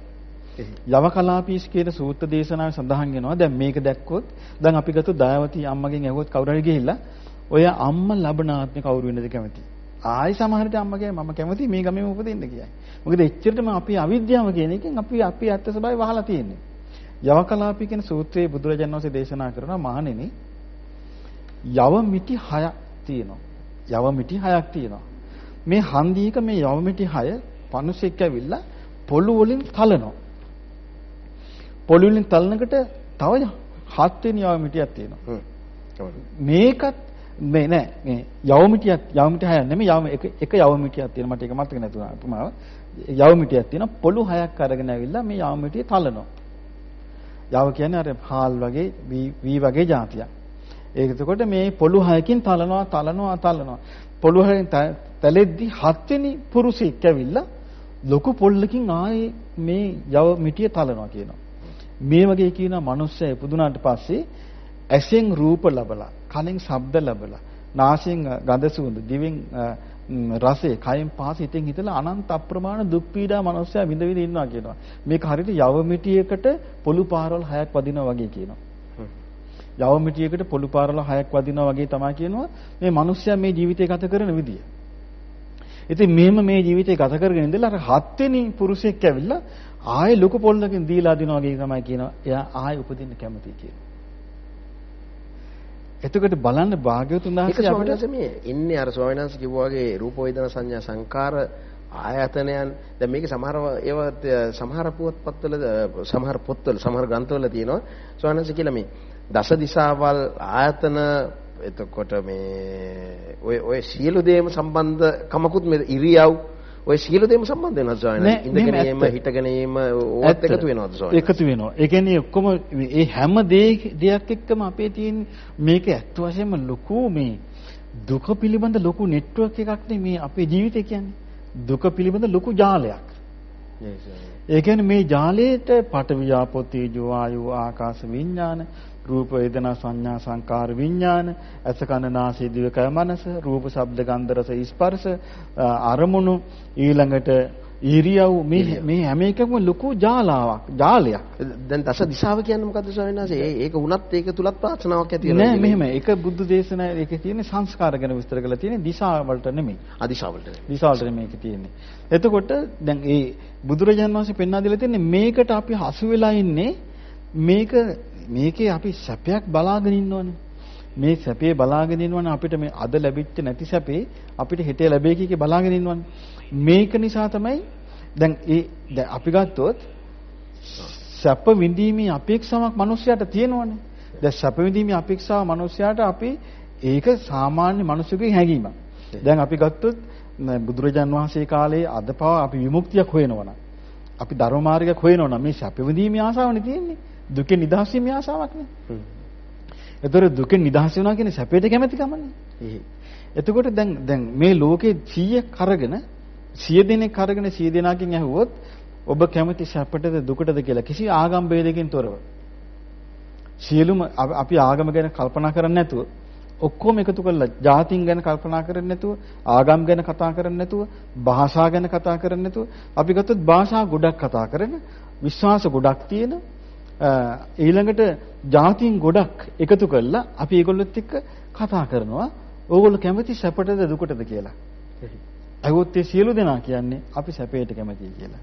යව කලාපීස් කියන සූත්‍ර දේශනාවේ සඳහන් වෙනවා. දැන් මේක දැක්කොත් දැන් අපි ගත්ත දයාවති අම්මගෙන් ඇහුවොත් කවුරු හරි ගිහිල්ලා ඔය අම්මා ලබන ආත්මේ කවුරු වෙන්නද කැමති? ආයි සමහර විට අම්මා කියයි මම කැමති මේ ගමේම උපදින්න කියයි. මොකද එච්චරටම අපි අවිද්‍යාව කියන එකෙන් අපි අපි ඇත්ත ස්වභාවය වහලා තියෙන්නේ. යව කලාපී කියන සූත්‍රයේ බුදුරජාණන් වහන්සේ දේශනා කරනවා මහණෙනි යව මිටි 6ක් තියෙනවා. යව මිටි 6ක් තියෙනවා. මේ හන්දියක මේ යව මිටි 6 පනුසෙක් ඇවිල්ලා පොළු වලින් තලනවා. පොළු වලින් තලනකට තව හත් වෙනි යව මිටියක් තියෙනවා. මේකත් මේ නෑ. මේ යව මිටියක් යව මිටි හයක් නෙමෙයි. යව එක එක යව මිටියක් තියෙනවා. මට ඒක මතක නැතුණා. උපමාව යව මිටියක් තියෙනවා. පොළු හයක් අරගෙන ඇවිල්ලා මේ යව මිටිය තලනවා. යව කියන්නේ අර හාල් වගේ වී වී වගේ જાතියක්. ඒක එතකොට මේ පොළු හයකින් තලනවා තලනවා තලනවා. පොළු හයෙන් තැලෙද්දි හත්වෙනි පුරුෂෙක් ඇවිල්ලා ලොකු පොල්ලකින් ආයේ මේ යව මිටිය තලනවා කියනවා. මේ වගේ කියන මනුස්සය ඉපදුනාට පස්සේ ඇසෙන් රූප ලබලා, කනෙන් ශබ්ද ලබලා, නාසයෙන් ගඳ සුවඳ, දිවෙන් රසය, කයෙන් පහස හිතෙන් හිතලා අනන්ත අප්‍රමාණ දුක් පීඩා මනුස්සයා විඳ විඳ ඉන්නවා කියනවා. මේක හරියට යව මිටියකට පොළු පාරවල් හයක් වදිනවා වගේ කියනවා. යව මිටියකට පොළු පාරවල් හයක් වදිනවා වගේ තමයි කියනවා මේ මනුස්සයා මේ ජීවිතය ගත කරන විදිය. ඉතින් මෙහෙම මේ ජීවිතය ගත කරගෙන ඉඳලා අර හත්වෙනි පුරුෂයෙක් ඇවිල්ලා ආයෙ ලොකු පොල්ලකින් දීලා දිනවා වගේ තමයි කියනවා. එයා ආයෙ උපදින්න කැමතියි කියනවා. එතකොට බලන්න භාග්‍යවතුන් වහන්සේ අපිට මේ ඉන්නේ අර ස්වාමීන් වහන්සේ කිව්වා වගේ රූප වේදනා සංඥා සංකාර ආයතනයන්. දැන් මේක සමහර ඒවත් සමහර පුවත්පත්වල සමහර පොත්වල සමහර ග්‍රන්ථවල තියෙනවා. ස්වාමීන් වහන්සේ කියලා මේ දස දිසාවල් ආයතන එතකොට මේ ඔය ඔය සියලු දේම සම්බන්ධ කමකුත් මේ ඉරියව් ඔය සියලු දේම සම්බන්ධ වෙනවද ස්වාමීනි? ඉඳගෙන ඒම හිටගෙන ඒම ඕවත් එකතු වෙනවද ස්වාමීනි? එකතු වෙනවා. ඒ කියන්නේ ඔක්කොම මේ හැම දෙයක් එක්කම අපේ තියෙන මේක ඇත්ත වශයෙන්ම ලොකු මේ දුක පිළිබඳ ලොකු නෙට්වර්ක් එකක් මේ අපේ ජීවිතය කියන්නේ. දුක පිළිබඳ ලොකු ජාලයක්. ඒ කියන්නේ මේ ජාලයට පඨවි ආපෝ තේජෝ ආයෝ ආකාශ විඥාන රූප වේදනා සංඥා සංකාර විඥාන ඇස කන නාසය දිවකය මනස රූප ශබ්ද ගන්ධ රස ස්පර්ශ අරමුණු ඊළඟට ඉරියව් මේ මේ හැම එකකම ලොකු ජාලාවක් ජාලයක්. දැන් දස දිශාව කියන්නේ මොකද්ද ස්වාමීන් වහන්සේ? ඒක වුණත් ඒක තුලත් ප්‍රාර්ථනාවක් ඇති වෙනවා නෑ මෙහෙම. ඒක බුද්ධ දේශනා ඒකේ තියෙන සංස්කාර ගැන විස්තර කරලා තියෙන දිශා වලට නෙමෙයි අදිශා වලට දිශා වලට මේක තියෙන්නේ. එතකොට දැන් ඒ බුදුරජාණන් වහන්සේ පෙන්වා දීලා තියෙන්නේ මේකට අපි හසු වෙලා ඉන්නේ මේක මේකේ අපි සැපයක් බලාගෙන ඉන්නවනේ. මේ සැපේ බලාගෙන ඉන්නවනේ අපිට මේ අද ලැබිච්ච නැති සැපේ අපිට හෙටේ ලැබෙයි කිය බලාගෙන ඉන්නවනේ. මේක නිසා තමයි දැන් ඒ දැන් අපි ගත්තොත් සැප විඳීමේ අපේක්ෂාවක් මිනිස්යාට තියෙනවනේ. දැන් සැප විඳීමේ අපේක්ෂාව මිනිස්යාට අපි ඒක සාමාන්‍ය මිනිසෙකුගේ හැඟීමක්. දැන් අපි ගත්තොත් බුදුරජාන් වහන්සේ කාලේ අද පවා අපි විමුක්තියක් හොයනවනම් අපි ධර්ම මාර්ගයක් හොයනවනම් මේ සැප විඳීමේ ආසාවනේ තියෙන්නේ. දුකෙන් නිදහස් වීමේ ආසාවක් නේ. ඒතර දුකෙන් නිදහස් වෙනවා කියන්නේ සැපයට කැමැති කමන්නේ. එතකොට දැන් දැන් මේ ලෝකේ 100ක් අරගෙන 100 දෙනෙක් අරගෙන 100 දෙනාකින් ඇහුවොත් ඔබ කැමති සැපටද දුකටද කියලා කිසි ආගම් ભેදකින් තොරව. සියලුම අපි ආගම ගැන කල්පනා කරන්නේ නැතුව ඔක්කොම එකතු කරලා ජාතින් ගැන කල්පනා කරන්නේ නැතුව ආගම් ගැන කතා කරන්නේ නැතුව භාෂා ගැන කතා කරන්නේ නැතුව අපි ගත්තොත් භාෂා ගොඩක් කතා කරන විශ්වාස ගොඩක් තියෙන ඊළඟට જાතින් ගොඩක් එකතු කරලා අපි ඒගොල්ලොත් එක්ක කතා කරනවා. ඕගොල්ලෝ කැමති සැපටද දුකටද කියලා. අයොත් ඒ සියලු දෙනා කියන්නේ අපි සැපයට කැමතියි කියලා.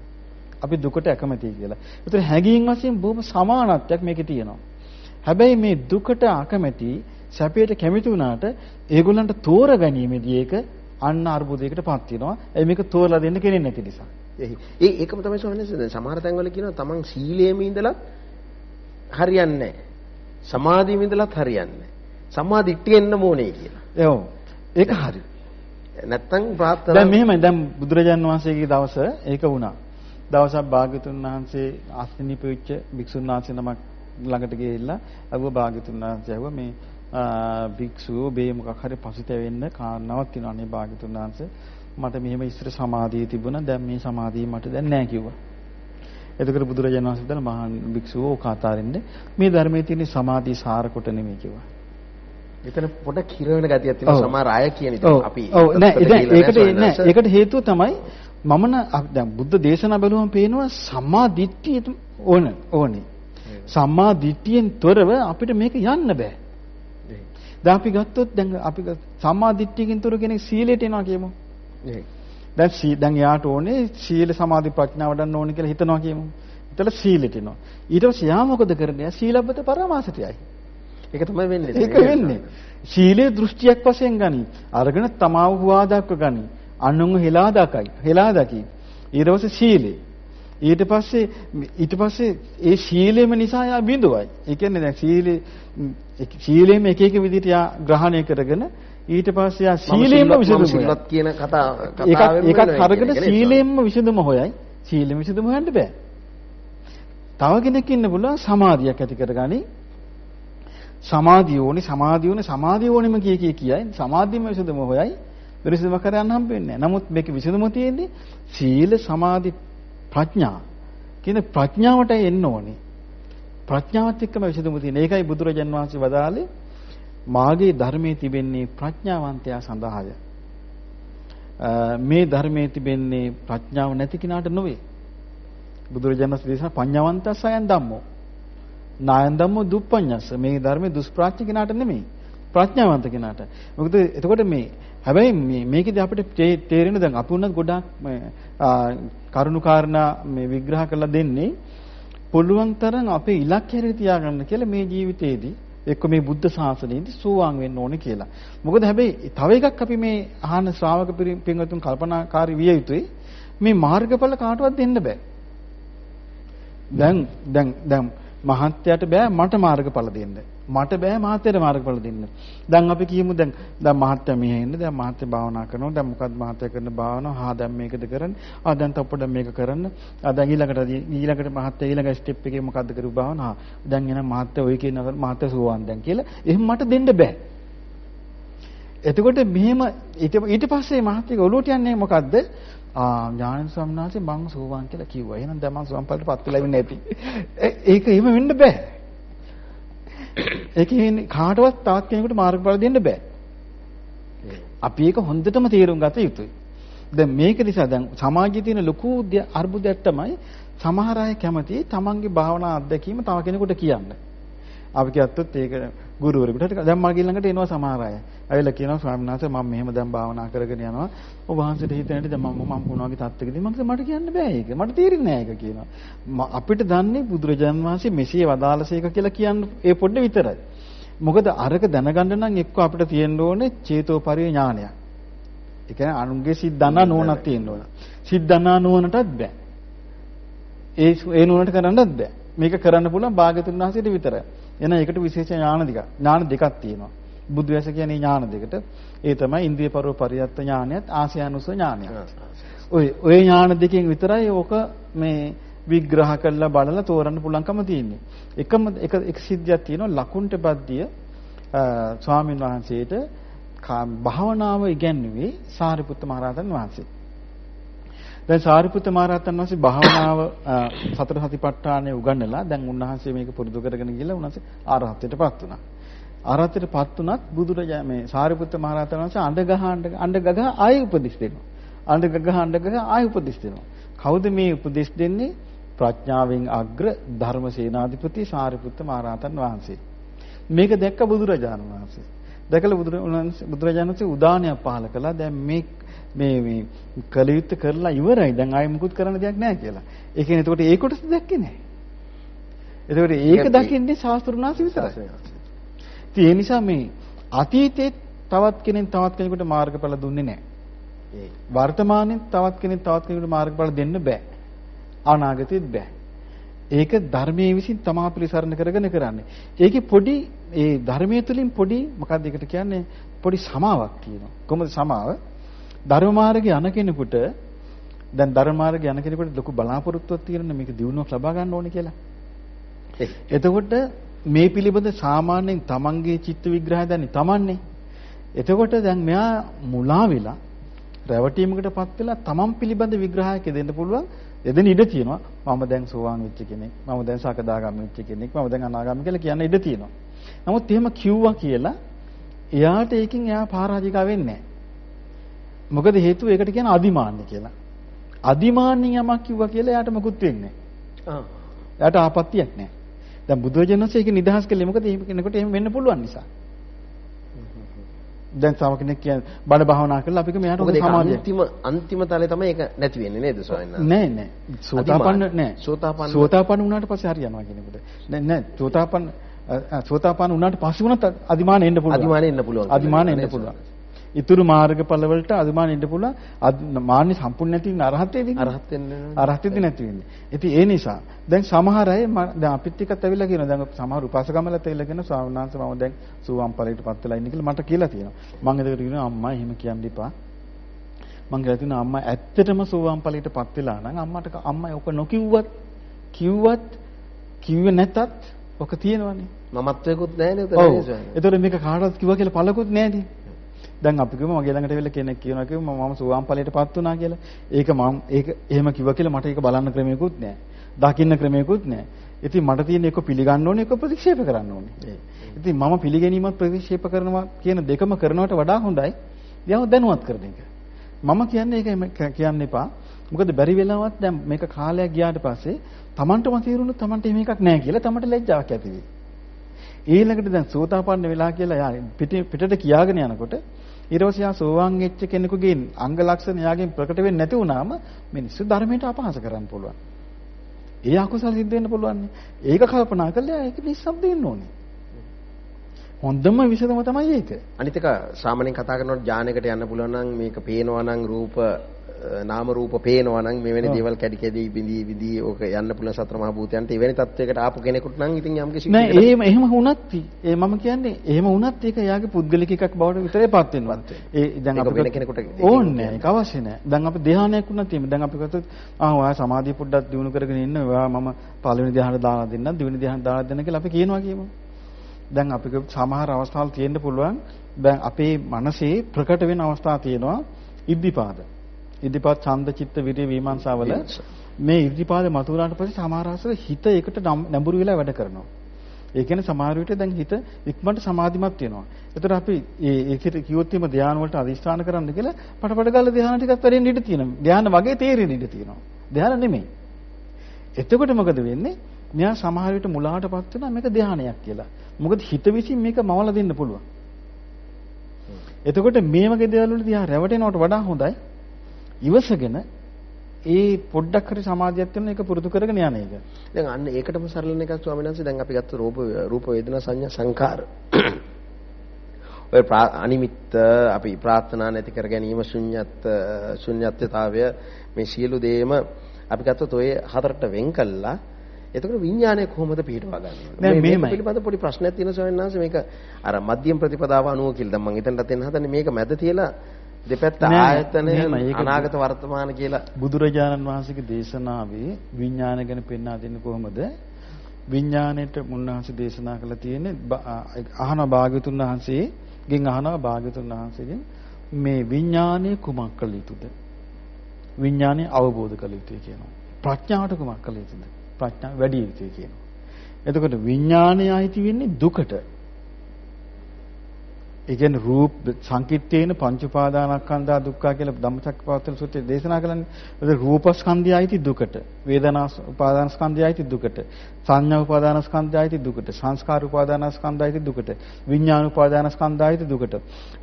අපි දුකට අකමැතියි කියලා. ඒතර හැඟීම් වශයෙන් බොහොම සමානත්වයක් මේකේ තියෙනවා. හැබැයි මේ දුකට අකමැති සැපයට කැමති වුණාට ඒගොල්ලන්ට තෝරගැනීමේදී ඒක අන්න අර්බුදයකටපත් වෙනවා. ඒ මේක තෝරලා දෙන්න කෙනෙක් නැති නිසා. ඒ ඒකම තමයි සමහර තැන්වල කියනවා තමන් සීලයේම ඉඳලා හරියන්නේ නැහැ. සමාධියෙම ඉඳලත් හරියන්නේ නැහැ. සම්මා දිට්ඨියෙන්න ඕනේ කියලා. ඔව්. ඒක හරි. නැත්තම් ප්‍රාර්ථනා දැන් මෙහෙමයි දැන් බුදුරජාන් වහන්සේගේ දවස ඒක වුණා. දවසක් භාග්‍යතුන් වහන්සේ අස්නිප වෙච්ච භික්ෂුන් වහන්සේ නමක් ළඟට ගිහිල්ලා අහුව භාග්‍යතුන් වහන්සේ අහුව මේ භික්ෂුව බේ මොකක් හරි පසුතැවෙන්න කාරණාවක් තියෙනවා නේ භාග්‍යතුන් වහන්සේ මට මෙහෙම ඉස්සර සමාධිය තිබුණා දැන් මේ සමාධිය මට දැන් නැහැ කිව්වා. එතකොට බුදුරජාණන් වහන්සේ දන මහා භික්ෂුව ඕක අතාරින්න මේ ධර්මයේ තියෙන සමාධි සාර කොට නෙමෙයි කිව්වා. එතන පොඩක් හිර වෙන ගතියක් තියෙනවා සමහර අය කියන ඉතින් අපි ඔව් නෑ ඒකට නෑ ඒකට හේතුව තමයි මම දැන් බුද්ධ දේශනා බැලුවම පේනවා සම්මා දිට්ඨිය ඕන ඕනේ. සම්මා දිට්ඨියෙන් තොරව අපිට මේක යන්න බෑ. දැන් අපි ගත්තොත් දැන් අපි සම්මා දිට්ඨියකින් තොර කෙනෙක් සීලයට එනවා කියමු. දැන් සී දැන් එයාට ඕනේ සීල සමාධි ප්‍රඥාව වඩන්න ඕනේ කියලා හිතනවා කියමු. හිතලා සීලෙට එනවා. ඊට පස්සේ යා මොකද කරන්නේ? සීලබ්බත පරමාසතියයි. ඒක තමයි වෙන්නේ. ඒක වෙන්නේ. සීලේ දෘෂ්ටියක් වශයෙන් ගනි. අරගෙන තමාව හුවා දක්ව ගනි. අනුන්ව හෙලා දකයි. හෙලා දකි. ඊට පස්සේ සීලේ. ඊට පස්සේ ඊට පස්සේ ඒ සීලෙම නිසා යා බිඳුවයි. ඒ කියන්නේ දැන් සීලේ සීලෙම එක එක විදිහට යා ග්‍රහණය කරගෙන ඊට පස්සේ යා සීලයෙන්ම විසඳුම සිල්වත් කියන කතා කතාවෙම ඒකත් අරගෙන සීලයෙන්ම විසඳුම හොයයි. සීලෙම විසඳුම හොයන්න බෑ. තව කෙනෙක් ඉන්න පුළුවන් සමාධියක් ඇති කරගනි. සමාධිය ඕනේ සමාධිය ඕනේ සමාධිය ඕනෙම කිය කිය කියයි සමාධියම විසඳුම හොයයි විසඳුම කරන්න හම්බෙන්නේ නැහැ. නමුත් මේක විසඳුම තියෙන්නේ සීල සමාධි ප්‍රඥා කියන ප්‍රඥාවටයි එන්න ඕනේ. ප්‍රඥාවත් එක්කම විසඳුම තියෙන. ඒකයි බුදුරජාන් වහන්සේ වදාළේ මාගේ ධර්මයේ තිබෙන්නේ ප්‍රඥාවන්තයා සඳහාය. මේ ධර්මයේ තිබෙන්නේ ප්‍රඥාව නැති කෙනාට නෙවෙයි. බුදුරජාණන් වහන්සේ දේශනා පඤ්ඤාවන්තස්සයන් ධම්මෝ. නායන් ධම්මෝ දුප්පඤ්ඤස්ස. මේ ධර්මයේ දුෂ්ප්‍රඥ කෙනාට නෙමෙයි. ප්‍රඥාවන්ත කෙනාට. මොකද එතකොට මේ හැබැයි මේ මේකදී අපිට තේරෙන දැන් අපි උනත් ගොඩාක් කරුණු කාරණා මේ විග්‍රහ කරලා දෙන්නේ පුළුවන් තරම් අපේ ඉලක්කය හැරේ තියාගන්න කියලා මේ ජීවිතේදී එක්ක මේ බුද්ධ ශාසනයේදී සෝවාන් වෙන්න ඕනේ කියලා. මොකද හැබැයි තව එකක් අපි මේ අහන ශ්‍රාවක පින්වතුන් කල්පනාකාරී විය යුතුයි. මේ මාර්ගඵල කාටවත් දෙන්න බෑ. දැන් දැන් දැන් මහත්යට බෑ මට මාර්ගඵල දෙන්න. මට බෑ මහත්යට මාර්ගඵල දෙන්න. දැන් අපි කියමු දැන් දැන් මහත්ය මෙහෙ ඉන්න දැන් මහත්ය භාවනා කරනවා. දැන් මොකද්ද මහත්ය කරන භාවනාව? හා දැන් මේකද කරන්නේ? ආ දැන් තප්පඩ මේක කරන්න. ආ දැන් ඊළඟට ඊළඟට මහත්ය ඊළඟ ස්ටෙප් එකේ මොකද්ද කරු භාවනාව? දැන් එන මහත්ය ඔය කියන මහත්ය සුවාන් දැන් කියලා. එහෙම මට දෙන්න බෑ. එතකොට මෙහෙම ඊට පස්සේ මහත්යගේ ඔලුවට යන්නේ මොකද්ද? ආ ඥාන ස්වාමීන් වහන්සේ මං සෝවාන් කියලා කිව්වා. එහෙනම් දැන් මං සෝවාන් ඵලයටපත් වෙලා ඉන්නේ නැති. ඒක එහෙම වෙන්න බෑ. ඒක කියන්නේ කාටවත් තවත් කෙනෙකුට මාර්ගඵල දෙන්න බෑ. අපි ඒක හොඳටම තේරුම් ගත යුතුයි. දැන් මේක නිසා දැන් සමාජයේ තියෙන ලොකු අර්බුදයක් තමයි සමහර අය කැමති තමන්ගේ භාවනා අත්දැකීම තව කෙනෙකුට කියන්න. අපි කියත්තොත් ඒක ගුරුවරයෙකුට දැන් මගේ ළඟට එනවා සමහර අය. ඇවිල්ලා කියනවා ස්වාමීන් වහන්සේ මම මෙහෙම දැන් භාවනා කරගෙන යනවා. ඔබ වහන්සේට හිතෙන්නේ දැන් මම මම මොන වගේ තත්ත්වකදී මම මට කියන්න බෑ ඒක. මට තේරෙන්නේ නෑ ඒක කියනවා. අපිට දන්නේ බුදුරජාන් වහන්සේ මෙසේ වදාළසේක කියලා කියන්න ඒ පොඩ්ඩ විතරයි. මොකද අරක දැනගන්න නම් එක්ක අපිට තියෙන්න ඕනේ චේතෝපරිය ඥානයක්. ඒ කියන්නේ අනුන්ගේ සිද්ධානා නුවණක් තියෙන්න ඕන. සිද්ධානා නුවණටත් බෑ. ඒ ඒ නුවණට කරන්නත් බෑ. මේක කරන්න පුළුවන් භාග්‍යතුන් වහන්සේට විතරයි. එන ඒකට විශේෂ ඥාන දෙකක්. ඥාන දෙකක් තියෙනවා. බුදු වැස කියන්නේ ඥාන දෙකට. ඒ තමයි ඉන්ද්‍රිය පරව පරියත්ත ඥානයත් ආසයනුස ඥානයත්. ඔය ඔය ඥාන දෙකෙන් විතරයි ඕක මේ විග්‍රහ කරලා බලලා තෝරන්න පුළුවන්කම තියෙන්නේ. එකම එක එක සිද්ධියක් තියෙනවා ලකුණ්ට බද්දිය ස්වාමින් වහන්සේට භාවනාව ඉගැන්වුවේ සාරිපුත්ත මහරහතන් වහන්සේ. දැන් සාරිපුත්ත මහරහතන් වහන්සේ භාවනාව සතර සතිපට්ඨානය උගන්වලා දැන් උන්වහන්සේ මේක පුරුදු කරගෙන ගිහලා උන්වහන්සේ ආරහතටපත් වුණා. ආරහතටපත් වුණත් බුදුරජා මේ සාරිපුත්ත මහරහතන් වහන්සේ අඬ ගහ අඬ ගහ ආයෙ උපදිස් දෙනවා. අඬ ගහ අඬ ගහ ආයෙ උපදිස් දෙනවා. කවුද මේ උපදෙස් දෙන්නේ? ප්‍රඥාවෙන් අග්‍ර ධර්මසේනාධිපති සාරිපුත්ත මහරහතන් වහන්සේ. මේක දැක්ක බුදුරජාණන් වහන්සේ. දැකලා බුදුරජාණන් වහන්සේ උදානයක් පහල කළා. දැන් මේ මේ මේ කලියුත් කරලා ඉවරයි. දැන් ආයෙ මුකුත් කරන්න දෙයක් නැහැ කියලා. ඒ කියන්නේ එතකොට ඒ කොටස දැක්කේ නැහැ. එතකොට ඒක දකින්නේ ශාස්ත්‍රුණාසි විතරයි. ඉතින් ඒ නිසා මේ අතීතේ තවත් කෙනෙක් තවත් කෙනෙකුට මාර්ගඵල දුන්නේ නැහැ. වර්තමානයේ තවත් කෙනෙක් තවත් කෙනෙකුට මාර්ගඵල දෙන්න බෑ. අනාගතෙත් බෑ. ඒක ධර්මයේ විසින් තමා පිළිසරණ කරගෙන කරන්නේ. ඒකේ පොඩි ඒ ධර්මයේ තුලින් පොඩි මොකක්ද ඒකට කියන්නේ පොඩි සමාවක් තියෙනවා. කොහොමද සමාව? ධර්ම මාර්ගයේ යන කෙනෙකුට දැන් ධර්ම මාර්ගයේ යන කෙනෙකුට ලොකු බලාපොරොත්තුවක් තියෙනවා මේක දිනුවක් ලබා ගන්න ඕනේ කියලා. එතකොට මේ පිළිබඳ සාමාන්‍යයෙන් තමන්ගේ චිත්ත විග්‍රහය දන්නේ තමන්නේ. එතකොට දැන් මෙයා මුලා වෙලා රැවටීමකටපත් වෙලා තමන් පිළිබඳ විග්‍රහයක් දෙන්න පුළුවන්. එදෙන ඉඩ තියෙනවා. මම දැන් සෝවාන් වෙච්ච කෙනෙක්. මම දැන් සකදාගාමී වෙච්ච කෙනෙක්. මම දැන් අනාගාමී කියලා කියන්න ඉඩ තියෙනවා. නමුත් එහෙම කිව්වා කියලා එයාට ඒකෙන් එයා පරාජිකා වෙන්නේ මොකද හේතුව ඒකට කියන අදිමාන්‍ය කියලා. අදිමාන්‍ය යමක් කිව්වා කියලා එයාට මොකුත් වෙන්නේ නැහැ. එයාට ආපත්‍යක් නැහැ. දැන් බුදුරජාණන්සේ ඒක නිදහස් කළේ මොකද? එහෙම කෙනෙකුට එහෙම වෙන්න පුළුවන් නිසා. දැන් තව කෙනෙක් කියන්නේ බඩ භාවනා කරලා අපි මෙයාට ඔක සමාධිය අන්තිම අන්තිම තලේ තමයි ඒක නැති වෙන්නේ නේද ස්වාමීන් වහන්සේ? නෑ නෑ. සෝතාපන්න නෑ. සෝතාපන්න. සෝතාපන්න වුණාට පස්සේ හරියනවා කෙනෙකුට නෑ නෑ. සෝතාපන්න සෝතාපන්න වුණාට පස්සේ වුණත් අදිමාන එන්න පුළුවන්. අදිමාන එන්න පුළුවන්. අදිමාන එන්න පුළුවන් ඉතුරු මාර්ගඵල වලට අදිමාන එන්න පුළුවන්. මාන්නේ සම්පූර්ණ නැති වෙන අරහත් වෙන්නේ අරහත් වෙන්නේ අරහත් වෙන්නේ නැති වෙන්නේ. ඉතින් ඒ නිසා දැන් සමහර අය දැන් අපිත් එක්කත් ඇවිල්ලා කියනවා. දැන් සමහර උපාසකමලත් ඇවිල්ලා කියනවා ස්වාමීන් වහන්සේ මම දැන් සූවම් ඵලයට පත් වෙලා ඉන්නේ කියලා මට කියලා තියෙනවා. මම එතකොට කියනවා අම්මා එහෙම කියන්න එපා. මං කියලා තියෙනවා අම්මා ඇත්තටම සූවම් ඵලයට පත් වෙලා නම් අම්මට අම්මා ඔක නොකිව්වත් කිව්වත් කිව්වේ නැතත් ඔක තියෙනවනේ. මමත්වයකුත් නැහැ නේද? ඔව්. ඒතකොට මේක කාටවත් කිව්වා කියලා පළකුත් නැහැනේ. දැන් අපි කිව්ව මගේ ළඟට වෙලා කෙනෙක් කියනවා කිව්ව මම සෝවාන් ඵලයටපත් වුණා කියලා. ඒක මම ඒක එහෙම කිව්වා කියලා මට ඒක බලන්න ක්‍රමයකුත් නැහැ. දකින්න ක්‍රමයකුත් නැහැ. ඉතින් මට තියෙන එක පිළිගන්න ඕනේ එක ප්‍රතික්ෂේප කරන්න ඕනේ. ඉතින් මම පිළිගැනීමත් ප්‍රතික්ෂේප කරනවා කියන දෙකම කරනවට වඩා හොඳයි. යව දැනුවත් කරන එක. මම කියන්නේ ඒක කියන්න එපා. මොකද බැරි වෙලාවත් දැන් මේක කාලයක් ගියාට පස්සේ Tamanටම තීරුණු Tamanට එහෙම එකක් නැහැ කියලා Tamanට ලැජ්ජාවක් ඇති වෙයි. ඊළඟට දැන් සෝතාපන්න වෙලා කියලා යා පිටට කියාගෙන යනකොට ඊට යා සෝවාන් වෙච්ච කෙනෙකුගේ අංග ලක්ෂණ යාගෙන් ප්‍රකට වෙන්නේ නැති වුනාම මිනිස්සු ධර්මයට අපහාස කරන්න පුළුවන්. ඒ අකුසල සිද්ධ වෙන්න පුළුවන්. ඒක කල්පනා කරලා ඒක නිස්සබ්ද වෙන්න ඕනේ. හොඳම විසඳුම තමයි ඒක. අනිත් එක සාමාන්‍යයෙන් කතා කරනකොට ඥානයකට යන්න පුළුවන් නම් මේක පේනවා නම් රූප නාම රූප පේනවා නම් මෙවැනි දේවල් කැඩි කැඩි බිඳී බිඳී ඕක යන්න පුළුවන් සතර මහා භූතයන්ට එවැනි තත්වයකට ආපු කෙනෙකුට නම් ඉතින් යම් කිසි නෑ එහෙම එහෙම වුණත් ඒ මම කියන්නේ එහෙම වුණත් ඒක යාගේ පුද්ගලික එකක් බවට විතරේ පත් වෙනවා. ඒ දැන් අපි වෙන කෙනෙකුට ඕනේ ඒක අවශ්‍ය නෑ. දැන් අපි ධ්‍යානයක් වුණත් එහෙම දැන් අපි ගත්තොත් ආ ඔයා සමාධිය පොඩ්ඩක් දිනු කරගෙන ඉන්න ඔයා මම පළවෙනි ධ්‍යානෙ දාලා දෙන්නම් දෙවෙනි ධ්‍යානෙ දාලා දෙන්න කියලා අපි කියනවා කියමු. දැන් අපි සමහර අවස්ථාවල් තියෙන්න පුළුවන් දැන් අපේ මනසේ ප්‍රකට වෙන අවස්ථා තියෙනවා ඉද්ධිපාද. ඉදිරිපත් ඡන්ද චිත්ත විරිය විමර්ශාවල මේ ඉදිරිපාදේ මතුවලාට පස්සේ සමහර හිත ඒකට නැඹුරු වෙලා වැඩ කරනවා. ඒ කියන්නේ සමහර විට දැන් හිත ඉක්මනට සමාධිමත් වෙනවා. එතකොට අපි ඒ ඒකට කිව්වොත් එimhe ධානය වලට අදිස්ථාන කරන්න කියලා පටපට ගාලා ධානය ටිකක් වැඩෙන්න ඉඩ තියෙනවා. ධානය වගේ තේරෙන්න ඉඩ තියෙනවා. ධානය නෙමෙයි. එතකොට මොකද වෙන්නේ? මෙයා සමහර විට මුලාටපත් වෙනවා මේක ධානයක් කියලා. මොකද හිත විසින් මේක මවලා දෙන්න පුළුවන්. එතකොට මේ වගේ දේවල් වලදී ආ රැවටෙනවට වඩා හොඳයි ඉවසගෙන ඒ පොඩ්ඩක් හරි සමාධියක් වෙන එක පුරුදු කරගෙන යන එක. දැන් අන්න ඒකටම සරලන එකක් ස්වාමීන් වහන්සේ දැන් අපි ගත්ත රූප රූප වේදනා සංඥා සංකාර. ඔය අනිමිත්ත අපි ප්‍රාර්ථනා නැති කර ගැනීම ශුන්‍යත් ශුන්‍යත්වතාවය මේ සියලු දේම අපි ගත්තොත් ඔය හතරට වෙන් කළා එතකොට විඥානය කොහොමද පිටවා ගන්නේ? මේ පිළිබඳ පොඩි ප්‍රශ්නයක් තියෙනවා ස්වාමීන් වහන්සේ මේක අර මධ්‍යම ප්‍රතිපදාව අනුව කියලා දැන් මම එතනට එන්න හදන්නේ මේක මැද තියලා දෙපැත්ත ආයතනය අනාගත වර්තමාන කියලා බුදුරජාණන් වහන්සේගේ දේශනාවේ විඥාන ගැන පෙන්වා දෙන්නේ කොහොමද? විඥාණයට මුන්නහන්සේ දේශනා කළා තියෙන්නේ අහන භාග්‍යතුන් වහන්සේගෙන් අහනවා භාග්‍යතුන් වහන්සේගෙන් මේ විඥානය කුමක් කළ යුතුද? විඥානය අවබෝධ කළ යුතුයි කියනවා. ප්‍රඥාවට කුමක් කළ යුතුද? ප්‍රඥාව වැඩි යුතුයි කියනවා. එතකොට විඥානය අයිති වෙන්නේ දුකට. ඒ කියන්නේ රූප සංකිට්ඨේන පංච උපාදානස්කන්ධා දුක්ඛ කියලා ධම්මචක්කපවත්තන සූත්‍රයේ දේශනා කරන්නේ. ඒ රූපස්කන්ධයයිති දුකට, වේදනා උපාදානස්කන්ධයයිති දුකට, සංඥා උපාදානස්කන්ධයයිති දුකට, සංස්කාර උපාදානස්කන්ධයයිති දුකට, විඥාන උපාදානස්කන්ධයයිති දුකට.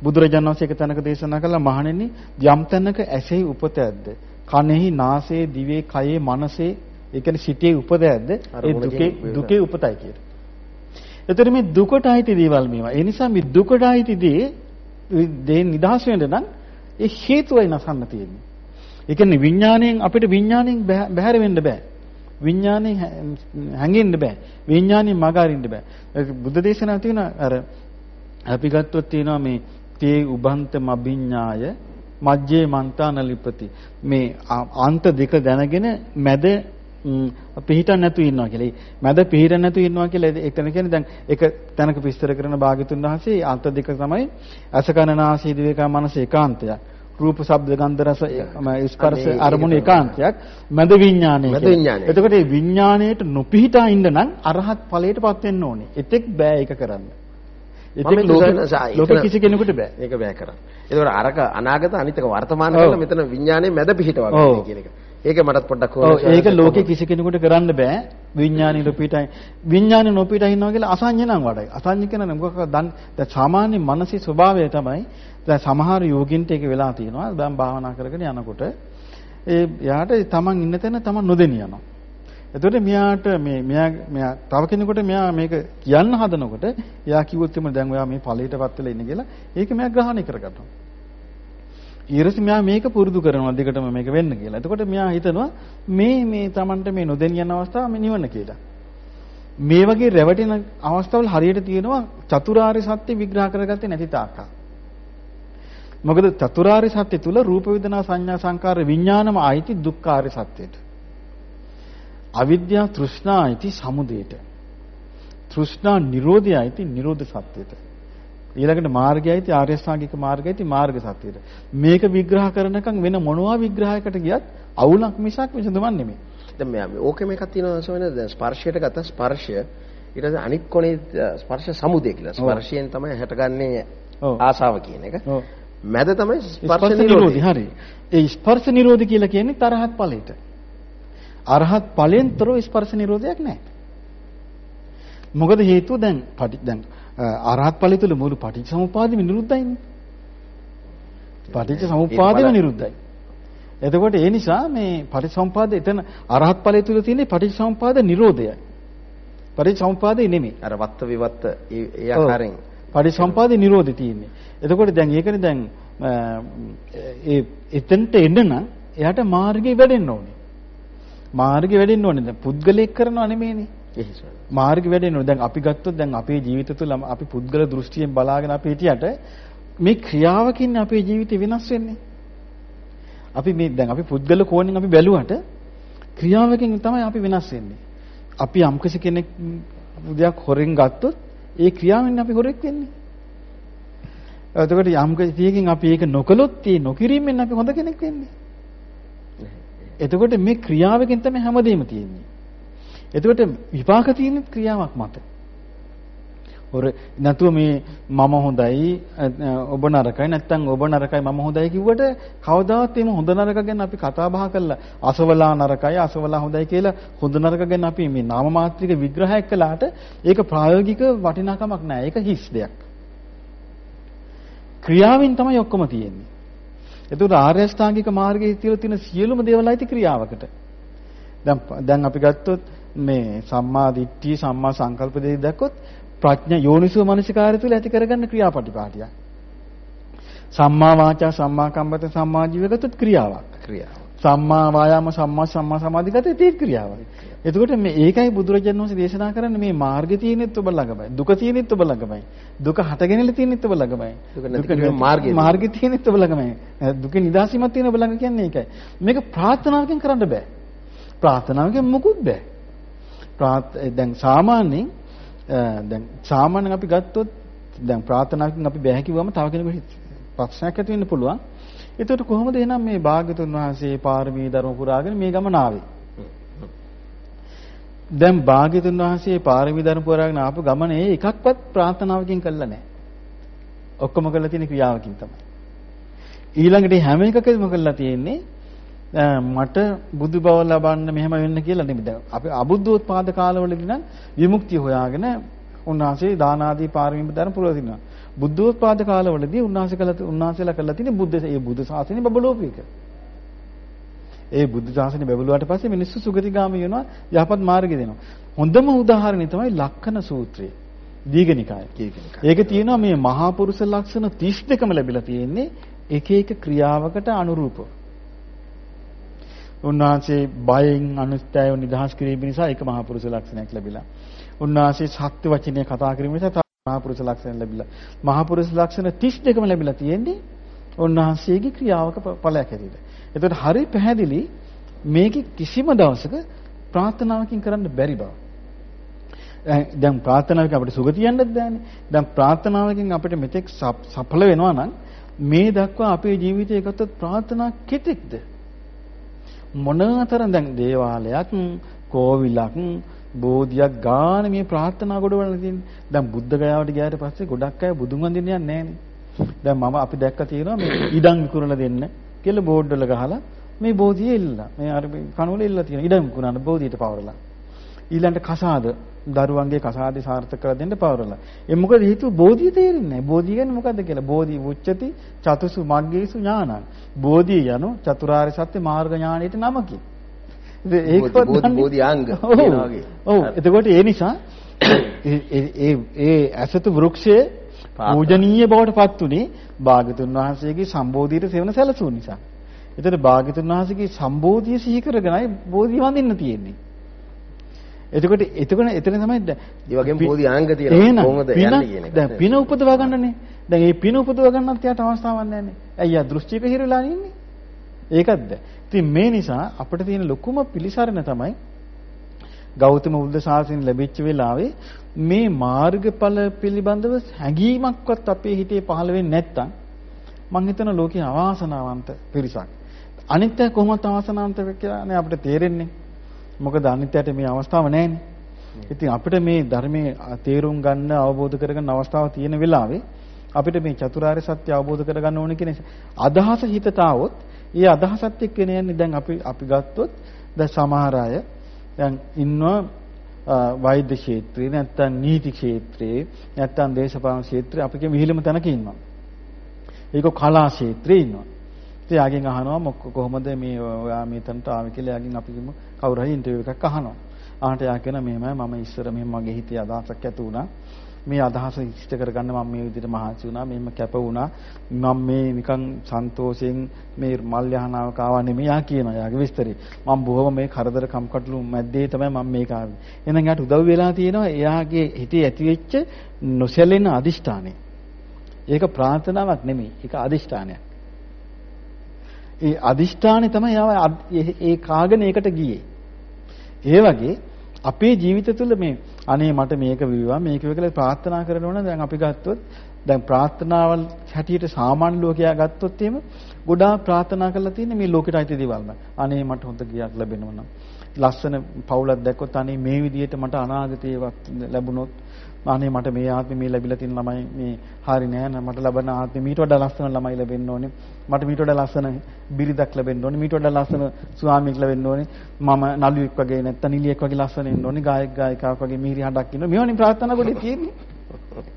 බුදුරජාණන් වහන්සේ එක තැනක දේශනා කළා මහණෙනි යම් තැනක ඇසේ උපත ඇද්ද, කනෙහි, නාසයේ, දිවේ, කයේ, මනසේ, ඒ කියන්නේ සිතේ උපත ඇද්ද, ඒ දුකේ දුකේ උපතයි කියලා. එතකොට මේ දුකට අයිති දේවල් මේවා. ඒ නිසා මේ දුකට අයිති දේ දේ නිදහස් වෙන්න නම් ඒ හේතුවයි නසන්න තියෙන්නේ. ඒ කියන්නේ විඥාණයෙන් අපිට විඥාණයෙන් බැහැර වෙන්න බෑ. විඥාණයෙන් හැංගෙන්න බෑ. විඥාණයෙන් මග අරින්න බෑ. බුද්ධ දේශනාව තියෙන අර අපි ගත්තොත් තියෙනවා මේ තේ උබන්ත මබිඤ්ඤාය මජ්ජේ මන්තාන ලිපති මේ අන්ත දෙක දැනගෙන මැද පිහිටන් නැතු ඉන්නවා කියලා. මැද පිහිටන් නැතු ඉන්නවා කියලා එතන කියන්නේ දැන් එක තැනක විස්තර කරන භාග්‍යතුන් වහන්සේ අන්ත දෙක තමයි අසකනනාසී දිවේකා මනස ඒකාන්තයක්. රූප ශබ්ද ගන්ධ රස ස්පර්ශ අරමුණු ඒකාන්තයක් මැද විඥානය විඥානය. එතකොට මේ විඥාණයට නොපිහිටා ඉන්න නම් අරහත් ඵලයටපත් වෙන්න ඕනේ. එතෙක් බෑ ඒක කරන්න. එතෙක් ලෝක කිසි කෙනෙකුට බෑ. ඒක බෑ කරන්න. ඒකෝර අරක අනාගත අනිතක වර්තමාන කරලා මෙතන විඥානයේ මැද පිහිටවා ගන්න කියන එක. ඒක මටත් පොඩ්ඩක් ඔව් ඒක ලෝකේ කිසි කෙනෙකුට කරන්න බෑ. විඥානෙ නොපිටයි. විඥානෙ නොපිටයි ඉන්නවා කියලා අසඤ්ඤ නම් වඩයි. අසඤ්ඤ කියන මොකක්ද දැන් සාමාන්‍ය මානසික ස්වභාවය තමයි දැන් සමහර යෝගින්ට ඒක වෙලා තියෙනවා. දැන් භාවනා කරගෙන යනකොට ඒ යාට තමන් ඉන්න තැන තමන් නොදෙනී යනවා. එතකොට මෙයාට මේ මෙයා මෙයා තව කෙනෙකුට මෙයා මේක කියන්න හදනකොට එයා කිව්වොත් එimhe දැන් ඔයා මේ ඵලයටපත් වෙලා ඉන්නේ කියලා ඒක මෙයා ග්‍රහණය කරගන්නවා ඊරසි මෙයා මේක පුරුදු කරනවා දිගටම මේක වෙන්න කියලා. එතකොට මෙයා හිතනවා මේ මේ Tamanට මේ නොදෙන යන අවස්ථාව මේ නිවන කියලා. මේ වගේ රැවටෙන අවස්ථාවල් හරියට තියෙනවා චතුරාර්ය සත්‍ය විග්‍රහ කරගත්තේ නැති තාක්ක. මොකද චතුරාර්ය සත්‍ය තුල රූප වේදනා සංඥා සංකාර විඥානම ආйти දුක්ඛාර්ය සත්‍යයට. අවිද්‍යාව තෘෂ්ණා ආйти සමුදයට. තෘෂ්ණා නිරෝධය ආйти නිරෝධ සත්‍යයට. ඊළඟට මාර්ගයයි ති ආර්ය ශ්‍රාංගික මාර්ගයයි ති මාර්ග සත්‍යයට. මේක විග්‍රහ කරනකම් වෙන මොනවා විග්‍රහයකට ගියත් අවුලක් මිසක් විසඳුමක් නෙමෙයි. දැන් මේ ඕකෙම එකක් තියෙනවා සෝමන දැන් ස්පර්ශයට ගත්ත ස්පර්ශය ඊට පස්සේ අනිත් කොනේ ස්පර්ශ සමුදය කියලා. ස්පර්ශයෙන් තමයි හැටගන්නේ ආසාව කියන එක. මැද තමයි ස්පර්ශ. නිරෝධي හරි. ඒ ස්පර්ශ නිරෝධي කියලා කියන්නේ තරහත් ඵලයට. අරහත් ඵලයෙන් තොරව ස්පර්ශ නිරෝධයක් නැහැ. මොකද හේතුව දැන් පටි දැන් අරහත් ඵලය තුල මුළු පටිච්චසමුපාදෙම නිරුද්ධයිනේ. පටිච්චසමුපාදෙම නිරුද්ධයි. එතකොට ඒ නිසා මේ පටිච්චසමුපාද එතන අරහත් ඵලය තුල තියෙන පටිච්චසමුපාද නිරෝධයයි. පටිච්චසමුපාදේ නෙමෙයි. අර වත්ත විවත්ත ඒ ආකාරයෙන් පටිසම්පාදේ නිරෝධය තියෙන්නේ. එතකොට දැන් ඒකනේ දැන් ඒ එතෙන්ට එන්න නම් එයාට මාර්ගය වැඩෙන්න ඕනේ. මාර්ගය වැඩෙන්න ඕනේ. දැන් පුද්ගලයෙක් කරනව නෙමෙයිනේ. වැඩෙන්න ඕනේ. දැන් අපි ගත්තොත් දැන් අපේ ජීවිත තුළ අපි පුද්ගල දෘෂ්ටියෙන් බලාගෙන අපි හිටියට මේ ක්‍රියාවකින් අපේ ජීවිතය වෙනස් වෙන්නේ. අපි මේ දැන් අපි පුද්ගල කෝණයෙන් අපි බැලුවට ක්‍රියාවකින් තමයි අපි වෙනස් වෙන්නේ. අපි යම්කිසි කෙනෙක් දෙයක් හොරෙන් ගත්තොත් ඒ ක්‍රියාවෙන් අපි හොරෙක් වෙන්නේ. එතකොට යම්කිසි දෙයකින් අපි ඒක නොකළොත් ඒ නොකිරීමෙන් අපි හොඳ කෙනෙක් වෙන්නේ. එතකොට මේ ක්‍රියාවකින් තමයි හැමදේම තියෙන්නේ. එතකොට විපාක තියෙන්නේ ක්‍රියාවක් මත. හොර නැතුව මේ මම හොඳයි අ, ඔබ නරකයි නැත්නම් ඔබ නරකයි මම හොඳයි කිව්වට කවදාවත් එහෙම හොඳ නරක ගැන අපි කතා බහ කරලා අසවලා නරකයි අසවලා හොඳයි කියලා හොඳ නරක ගැන අපි මේ නාම මාත්‍රික විග්‍රහයක් කළාට ඒක ප්‍රායෝගික වටිනාකමක් නෑ. ඒක හිස් දෙයක්. ක්‍රියාවෙන් තමයි ඔක්කොම තියෙන්නේ. එතකොට ආර්ය අෂ්ටාංගික මාර්ගයේ තියලා තියෙන සියලුම දේවල් ඇති ක්‍රියාවකට. දැන් දැන් අපි ගත්තොත් මේ සම්මා දිට්ඨිය සම්මා සංකල්ප දෙක දැක්කොත් ප්‍රඥා යෝනිසෝ මනසිකාරය තුළ ඇති කරගන්න ක්‍රියාපටිපාටියක්. සම්මා වාචා සම්මා කම්මත සම්මා ජීවගතත් ක්‍රියාවක්. ක්‍රියාව. සම්මා වායාම සම්මා සම්මා සමාධිගත ඒ ක්‍රියාවක්. එතකොට මේ ඒකයි බුදුරජාණන් වහන්සේ දේශනා කරන්නේ මේ මාර්ගය තියෙනෙත් ඔබ ළඟමයි. දුක තියෙනෙත් ඔබ ළඟමයි. දුක හටගෙනල තියෙනෙත් ඔබ ළඟමයි. දුක. මාර්ගය තියෙනෙත් ඔබ ළඟමයි. දුකේ නිදාසීමක් තියෙන ඔබ ළඟ කියන්නේ ඒකයි. මේක ප්‍රාර්ථනාවකින් කරන්න බෑ. ප්‍රාර්ථනාවකින් මොකුත් බෑ. ප්‍රාර්ථ දැන් සාමාන්‍යයෙන් අ, දැන් සාමාන්‍යයෙන් අපි ගත්තොත් දැන් ප්‍රාර්ථනාවකින් අපි බෑ කිව්වම තව කෙනෙකුට ප්‍රශ්නයක් ඇති වෙන්න පුළුවන්. එතකොට කොහොමද එහෙනම් මේ භාග්‍යතුන් වහන්සේ පාරමී ධර්ම පුරාගෙන මේ ගමන ආවේ? දැන් භාග්‍යතුන් වහන්සේ පාරමී ධර්ම පුරාගෙන ආපු ගමනේ එකක්වත් ප්‍රාර්ථනාවකින් කළා නැහැ. ඔක්කොම කළා තියෙන ක්‍රියාවකින් තමයි. ඊළඟට හැම එකකම කළා තියෙන්නේ අ, මට බුදු බව ලබන්න මෙහෙම වෙන්න කියලා නෙමෙයි. දැන් අපි අබුද්ධෝත්පාද කාලවලදී නම් විමුක්තිය හොයාගෙන උන්වහන්සේ දාන ආදී පාරමී ධර්ම පුරවදිනවා. බුද්ධෝත්පාද කාලවලදී උන්වහන්සේ කළ උන්වහන්සේලා කළා තියෙන්නේ බුද්ධ ඒ බුද්ධ ශාසනය බබලෝපීක. ඒ බුද්ධ ශාසනය බැබළුවාට පස්සේ මිනිස්සු සුගතිගාමී වෙනවා යහපත් මාර්ගය දෙනවා. හොඳම උදාහරණය තමයි ලක්කන සූත්‍රය. දීඝනිකාය. ඒක තියෙනවා මේ මහා පුරුෂ ලක්ෂණ 32ම ලැබිලා තියෙන්නේ එක එක ක්‍රියාවකට අනුරූපව. උන්වහන්සේ බයෙන් අනුස්තයව නිදහස් කිරීම නිසා ඒක මහා පුරුෂ ලක්ෂණයක් ලැබිලා. උන්වහන්සේ සත්‍ය වචනය කතා කිරීම නිසා තව මහා පුරුෂ ලක්ෂණ ලැබිලා. මහා පුරුෂ ලක්ෂණ 32ම ලැබිලා තියෙන්නේ උන්වහන්සේගේ ක්‍රියාවක ඵ- ඵලයක් හැටියට. එතකොට හරි පැහැදිලි මේකේ කිසිම දවසක ප්‍රාර්ථනාවකින් කරන්න බැරි බව. දැන්- දැන් ප්‍රාර්ථනාවකින් අපිට සුගතිය යන්නත් බෑනේ. දැන් ප්‍රාර්ථනාවකින් අපිට මෙතෙක් සප්- සඵල වෙනවා නම් මේ දක්වා අපේ ජීවිතය ගත්තොත් ප්‍රාර්ථනා කෙතෙක්ද? මොනතරම් දැන් දේවාලයක් කෝවිලක් බෝධියක් ගාන මේ ප්‍රාර්ථනා ගොඩවල තියෙන්නේ. දැන් බුද්ධ ගයාවට ගියාට පස්සේ ගොඩක් අය බුදුන් වඳින්න යන්නේ නැහනේ. දැන් මම අපි දැක්ක තියෙනවා මේ ඉඩම් විකුණලා දෙන්න කියලා බෝඩ් වල ගහලා මේ බෝධිය එල්ලලා. මේ අර කණුවල එල්ලලා තියෙන ඉඩම් විකුණන බෝධියට පවරලා. ඊළඟට කසාද දරුවන්ගේ කසාදේ සාර්ථක කර දෙන්න පවරලා. ඒ මොකද හේතුව බෝධිය තේරෙන්නේ නැහැ. බෝධිය කියන්නේ මොකද්ද කියලා. බෝධි උච්චති චතුසු මග්ගේසු ඥානං. බෝධිය යනු චතුරාර්ය සත්‍ය මාර්ග ඥානයට නමකි. ඒකවත් බෝධි- බෝධිආංග. කියනවා වගේ. ඔව්. එතකොට ඒ නිසා ඒ ඒ- ඇසතු වෘක්ෂයේ. පූජනීය බවට පත් උනේ භාගතුන් වහන්සේගේ සම්බෝධියට සෙවන සැලසුම් නිසා. එතකොට භාගතුන් වහන්සේගේ සම්බෝධිය සිහි කරගෙනයි බෝධිය වඳින්න තියෙන්නේ. එතකොට එතකොට එතන තමයි ඒ වගේම පි- බෝධිආංග තියෙනවා. කොහොමද යන්නේ කියන එක. දැන් පින උපදවා ගන්නනේ. දැන් මේ පින උපදවා ගන්නත් යාට අවස්ථාවක් නැහැ නේ. ඇයි යා දෘෂ්ටියක හිරලා ඉන්නේ? ඒකක්ද? ඉතින් මේ නිසා අපිට තියෙන ලොකුම පිළිසරණ තමයි ගෞතම බුද්ධ ශාසනය ලැබිච්ච වෙලාවේ මේ මාර්ගඵල පිළිබඳව හැඟීමක්වත් අපේ හිතේ පහළ වෙන්නේ නැත්තම් මං හිතන ලෝකේ අවාසනාවන්ත පිරිසක්. අනිත්‍ය කොහොමද අවාසනාවන්ත කියලානේ අපිට තේරෙන්නේ. මොකද අනිත්‍යයට මේ අවස්ථාව නැහැනේ. ඉතින් අපිට මේ ධර්මයේ තේරුම් ගන්න අවබෝධ කරගන්න අවස්ථාව තියෙන වෙලාවේ අපිට මේ චතුරාර්ය සත්‍ය අවබෝධ කරගන්න ඕනේ කියන අදහස හිතට ආවොත් ඒ අදහසත් එක්ක යන්නේ දැන් අපි අපි ගත්තොත් දැන් සමහර අය දැන් ඉන්නවා වෛද්‍ය ක්ෂේත්‍රේ නැත්තම් නීති ක්ෂේත්‍රේ නැත්තම් දේශපාලන ක්ෂේත්‍රේ අපි කියමු ඉහළම තැනක ඉන්නවා. ඒක කලා ක්ෂේත්‍රේ ඉන්නවා. ඉතින් යාගෙන් අහනවා මොක කොහොමද මේ ඔයා මෙතනට ආවේ කියලා යාගෙන් අපි කිව්ව කවුරු හරි ඉන්ටර්විව් එකක් අහනවා. ආහට යා කියන මෙහෙමයි මම ඉස්සර මෙහෙම මගේ හිතේ අදහසක් ඇති වුණා. මේ අදහස ඉෂ්ට කරගන්න මම මේ විදිහට මහන්සි වුණා මෙහෙම කැප වුණා. මම මේ නිකන් සන්තෝෂයෙන් මේ මල් යහනාවක ආවා නෙමෙයි යා කියනවා යාගේ විස්තරේ. මම බොහොම මේ කරදර කම්කටොළු මැද්දේ තමයි මම මේක ආවේ. එහෙනම් යාට උදව් වෙලා තියෙනවා එයාගේ හිතේ ඇතිවෙච්ච නොසැලෙන අදිෂ්ඨානය. ඒක ප්‍රාර්ථනාවක් නෙමෙයි ඒක අදිෂ්ඨානයක්. ඒ අදිෂ්ඨානේ තමයි යාව ඒ කාගෙන ඒකට ගියේ ඒ වගේ අපේ ජීවිත තුළ මේ අනේ මට මේක වේවා මේක වේවා කියලා ප්‍රාර්ථනා කරනවනම් දැන් අපි ගත්තොත් දැන් ප්‍රාර්ථනාවල් හැටියට සාමාන්‍ය ලෝකයා ගත්තොත් එහෙම ගොඩාක් ප්‍රාර්ථනා කරලා තියෙන්නේ මේ ලෝකෙට අයිති දේවල්ම. අනේ මට හොඳ ගියක් ලැබෙනවා නම් ලස්සන පවුලක් දැක්කොත් අනේ මේ විදිහට මට අනාගතේවත් ලැබුණොත් අනේ මට මේ ආත්මේ මේ ලැබිලා තියෙන ළමයි මේ හරි නෑ නේද මට ලබන ආත්මේ මීට වඩා ලස්සන ළමයි ලැබෙන්න ඕනේ. මට මීට වඩා ලස්සන බිරිඳක් ලැබෙන්න ඕනේ. මීට වඩා ලස්සන ස්වාමියෙක් ලැබෙන්න ඕනේ. මම නළුවෙක් වගේ නැත්තම් නිලියෙක් වගේ ලස්සන වෙන්න ඕනේ. ගායක ගායිකාවක් වගේ මිහිරි හඬක් ඉන්න මේවනේ ප්‍රාර්ථනා කොටේ තියෙන්නේ.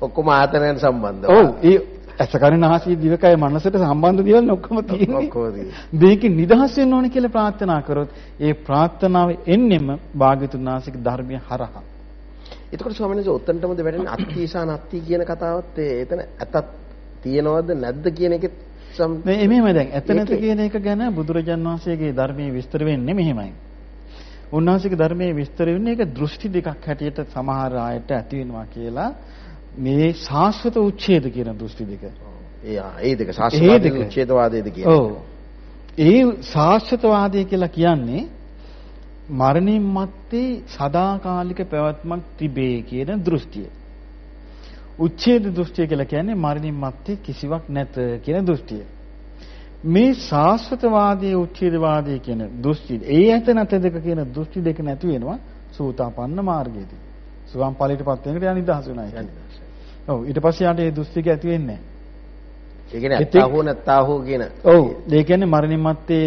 ඔක්කොම ආතනයන් සම්බන්ධව. ඔව්. ඒ ඇසකරනාසී දිවකය මනසට සම්බන්ධ දේවල් ඔක්කොම තියෙන්නේ. මේකෙන් නිදහස් වෙන්න ඕනේ කියලා ප්‍රාර්ථනා කරොත් ඒ ප්‍රාර්ථනාව එන්නෙම භාග්‍යතුන් වහන්සේගේ ධර්මය හරහා එතකොට ස්වාමීන් වහන්සේ ඔතනටමද වැටෙන්නේ අත්තිසා නැත්ති කියන කතාවත් එතන ඇතත් තියනවද නැද්ද කියන එකෙත් මේ එමෙහෙම දැන් ඇත නැත කියන එක ගැන බුදුරජාන් වහන්සේගේ ධර්මයේ විස්තර වෙන්නේ මෙහෙමයි. උන්වහන්සේගේ ධර්මයේ විස්තර වෙන්නේ ඒක දෘෂ්ටි දෙකක් හැටියට සමහර අයට ඇති වෙනවා කියලා මේ සාස්වත උච්ඡේද කියන දෘෂ්ටි දෙක. ඒ ඒ දෙක සාස්වත උච්ඡේදවාදයේද කියන්නේ. ඔව්. ඒ සාස්වතවාදය කියලා කියන්නේ මරණින් මත්තේ සදාකාලික පැවැත්මක් තිබේ කියන දෘෂ්ටිය. උච්ඡේද දෘෂ්ටිය කියලා කියන්නේ මරණින් මත්තේ කිසිවක් නැත කියන දෘෂ්ටිය. මේ සාස්වතවාදයේ උච්ඡේදවාදයේ කියන දෘෂ්ටි ඒ ඇත නැත දෙක කියන දෘෂ්ටි දෙක නැති වෙනවා සූතාපන්න මාර්ගයේදී. සුවම් ඵලයටපත් වෙනකට යා නිදහස් වෙනවා කියන්නේ. ඔව් ඊට පස්සේ යාට ඒ දෘෂ්ටික ඇති වෙන්නේ නැහැ. ඒ කියන්නේ අත්තා හෝ නැත්තා හෝ කියන. ඔව් ඒ කියන්නේ මරණින් මත්තේ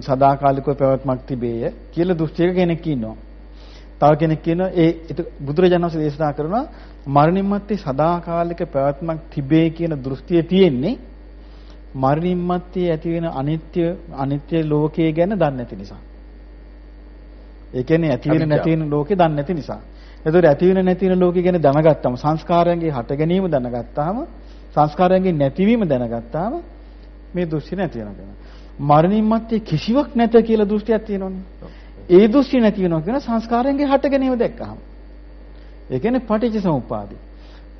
සදාකාලිකව පැවැත්මක් තිබේය කියලා දෘෂ්ටියක කෙනෙක් ඉන්නවා. තව කෙනෙක් කියනවා ඒ බුදුරජාණන් වහන්සේ දේශනා කරනවා මරණින් මත්තේ සදාකාලික පැවැත්මක් තිබේ කියන දෘෂ්ටිය තියෙන්නේ මරණින් මත්තේ ඇති වෙන අනිත්‍ය අනිත්‍ය ලෝකයේ ගැන දන්නේ නැති නිසා. ඒ කියන්නේ ඇති වෙන නැති වෙන ලෝකේ දන්නේ නැති නිසා. ඒතකොට ඇති වෙන නැති වෙන ලෝකේ ගැන දැනගත්තම සංස්කාරයන්ගේ හට ගැනීම දැනගත්තාම සංස්කාරයන්ගේ නැතිවීම දැනගත්තාම මේ දෘෂ්ටි නැති වෙනවා. මරණින් මත්තේ කිසිවක් නැත කියලා දෘෂ්ටියක් තියෙනවනේ. ඒ දෘෂ්ටි නැති වෙනවා කියන සංස්කාරයන්ගේ හට ගැනීම දැක්කහම. ඒ කියන්නේ පටිච්ච සමුප්පාදේ.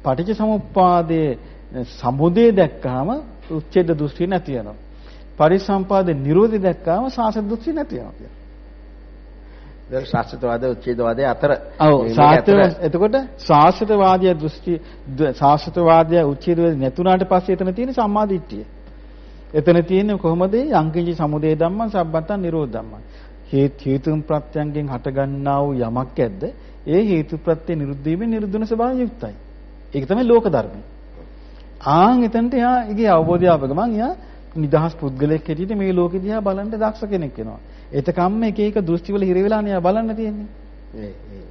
පටිච්ච සමුප්පාදයේ සමුදේ දැක්කහම උච්ඡේද දෘෂ්ටි නැති වෙනවා. පරිසම්පාදේ නිරෝධය දැක්කහම සාසත දෘෂ්ටි නැති වෙනවා කියන්නේ. දැන් ශාස්ත්‍රවාද උච්ඡේදවාදය අතර ඔව් ශාස්ත්‍ර එතකොට ශාස්ත්‍රවාදය දෘෂ්ටි ශාස්ත්‍රවාදය උච්ඡේදවාද නැතුණාට පස්සේ එතන තියෙන සම්මාදිට්ඨිය. එතන තියෙන්නේ කොහොමද යංකින්චි සමුදය ධම්මං සබ්බත්තං නිරෝධ ධම්මං. හේතුන් ප්‍රත්‍යයෙන් හටගන්නා වූ යමක් ඇද්ද ඒ හේතු ප්‍රත්‍ය නිරුද්ධ වීමෙන් නිරුද්ධන ස්වභාවය යුක්තයි. ඒක තමයි ලෝක ධර්මය. ආන් එතනට යා ඉගේ අවබෝධය ආව ගමන් යා නිදහස් පුද්ගලයෙක් හැටියට මේ ලෝකෙ දිහා බලන්න දක්ෂ කෙනෙක් වෙනවා. එතකම්ම එක එක දෘෂ්ටි වල හිර වෙලා නේ බලන්න තියෙන්නේ. ඒ ඒ.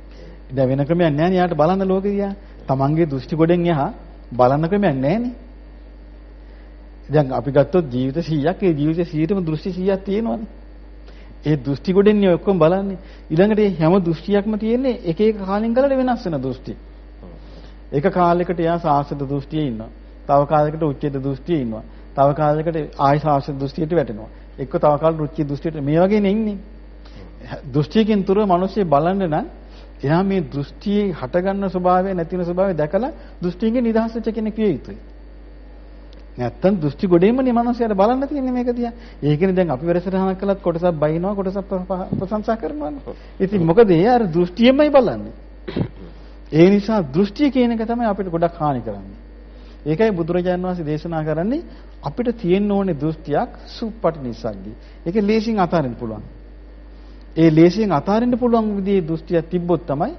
දැන් වෙන ක්‍රමයක් නැහැ නේ යාට බලන්න ලෝකෙ දිහා. තමන්ගේ දෘෂ්ටි ගොඩෙන් යහා බලන්න ක්‍රමයක් නැහැ නේ. දැන් අපි ගත්තොත් ජීවිත 100ක් ඒ ජීවිත 100ටම දෘෂ්ටි 100ක් තියෙනවානේ. ඒ දෘෂ්ටි ගොඩෙන්නේ ඔක්කොම බලන්නේ. ඊළඟට මේ හැම දෘෂ්ටියක්ම තියෙන්නේ එක එක කාලෙන් කාලට වෙනස් වෙන දෘෂ්ටි. එක කාලයකට යා සාසද දෘෂ්ටියේ ඉන්නවා. තව කාලයකට උච්චේද දෘෂ්ටියේ ඉන්නවා. තව කාලයකට ආය සාසද දෘෂ්ටියට වැටෙනවා. එක්ක තව කාලෙකට උච්චේ දෘෂ්ටියට මේ වගේනේ ඉන්නේ. දෘෂ්ටියකින් තුර මිනිස්සු බලන්න නම් එයා මේ දෘෂ්ටියේ හටගන්න ස්වභාවය නැතින ස්වභාවය දැකලා දෘෂ්ටියෙන් නිදහස් වෙච්ච කෙනෙක් විය යුතුයි. නැත්තම් දෘෂ්ටි ගොඩේමනේ මනසට බලන්න තියෙන්නේ මේක දිහා. ඒකනේ දැන් අපි වැඩසටහනක් කළත් කොටසක් බයිනවා කොටසක් ප්‍රශංසා කරනවානේ. ඉතින් මොකද ඒ අර දෘෂ්ටියෙන්මයි බලන්නේ. ඒ නිසා දෘෂ්ටිය කියන එක තමයි අපිට ගොඩක් හානි කරන්නේ. ඒකයි බුදුරජාණන් වහන්සේ දේශනා කරන්නේ අපිට තියෙන්න ඕනේ දෘෂ්ටියක් සුප්පටි නිසග්ගී. ඒක ලේසින් අතාරින්න පුළුවන්. ඒ ලේසියෙන් අතාරින්න පුළුවන් විදිහේ දෘෂ්ටියක් තිබ්බොත් තමයි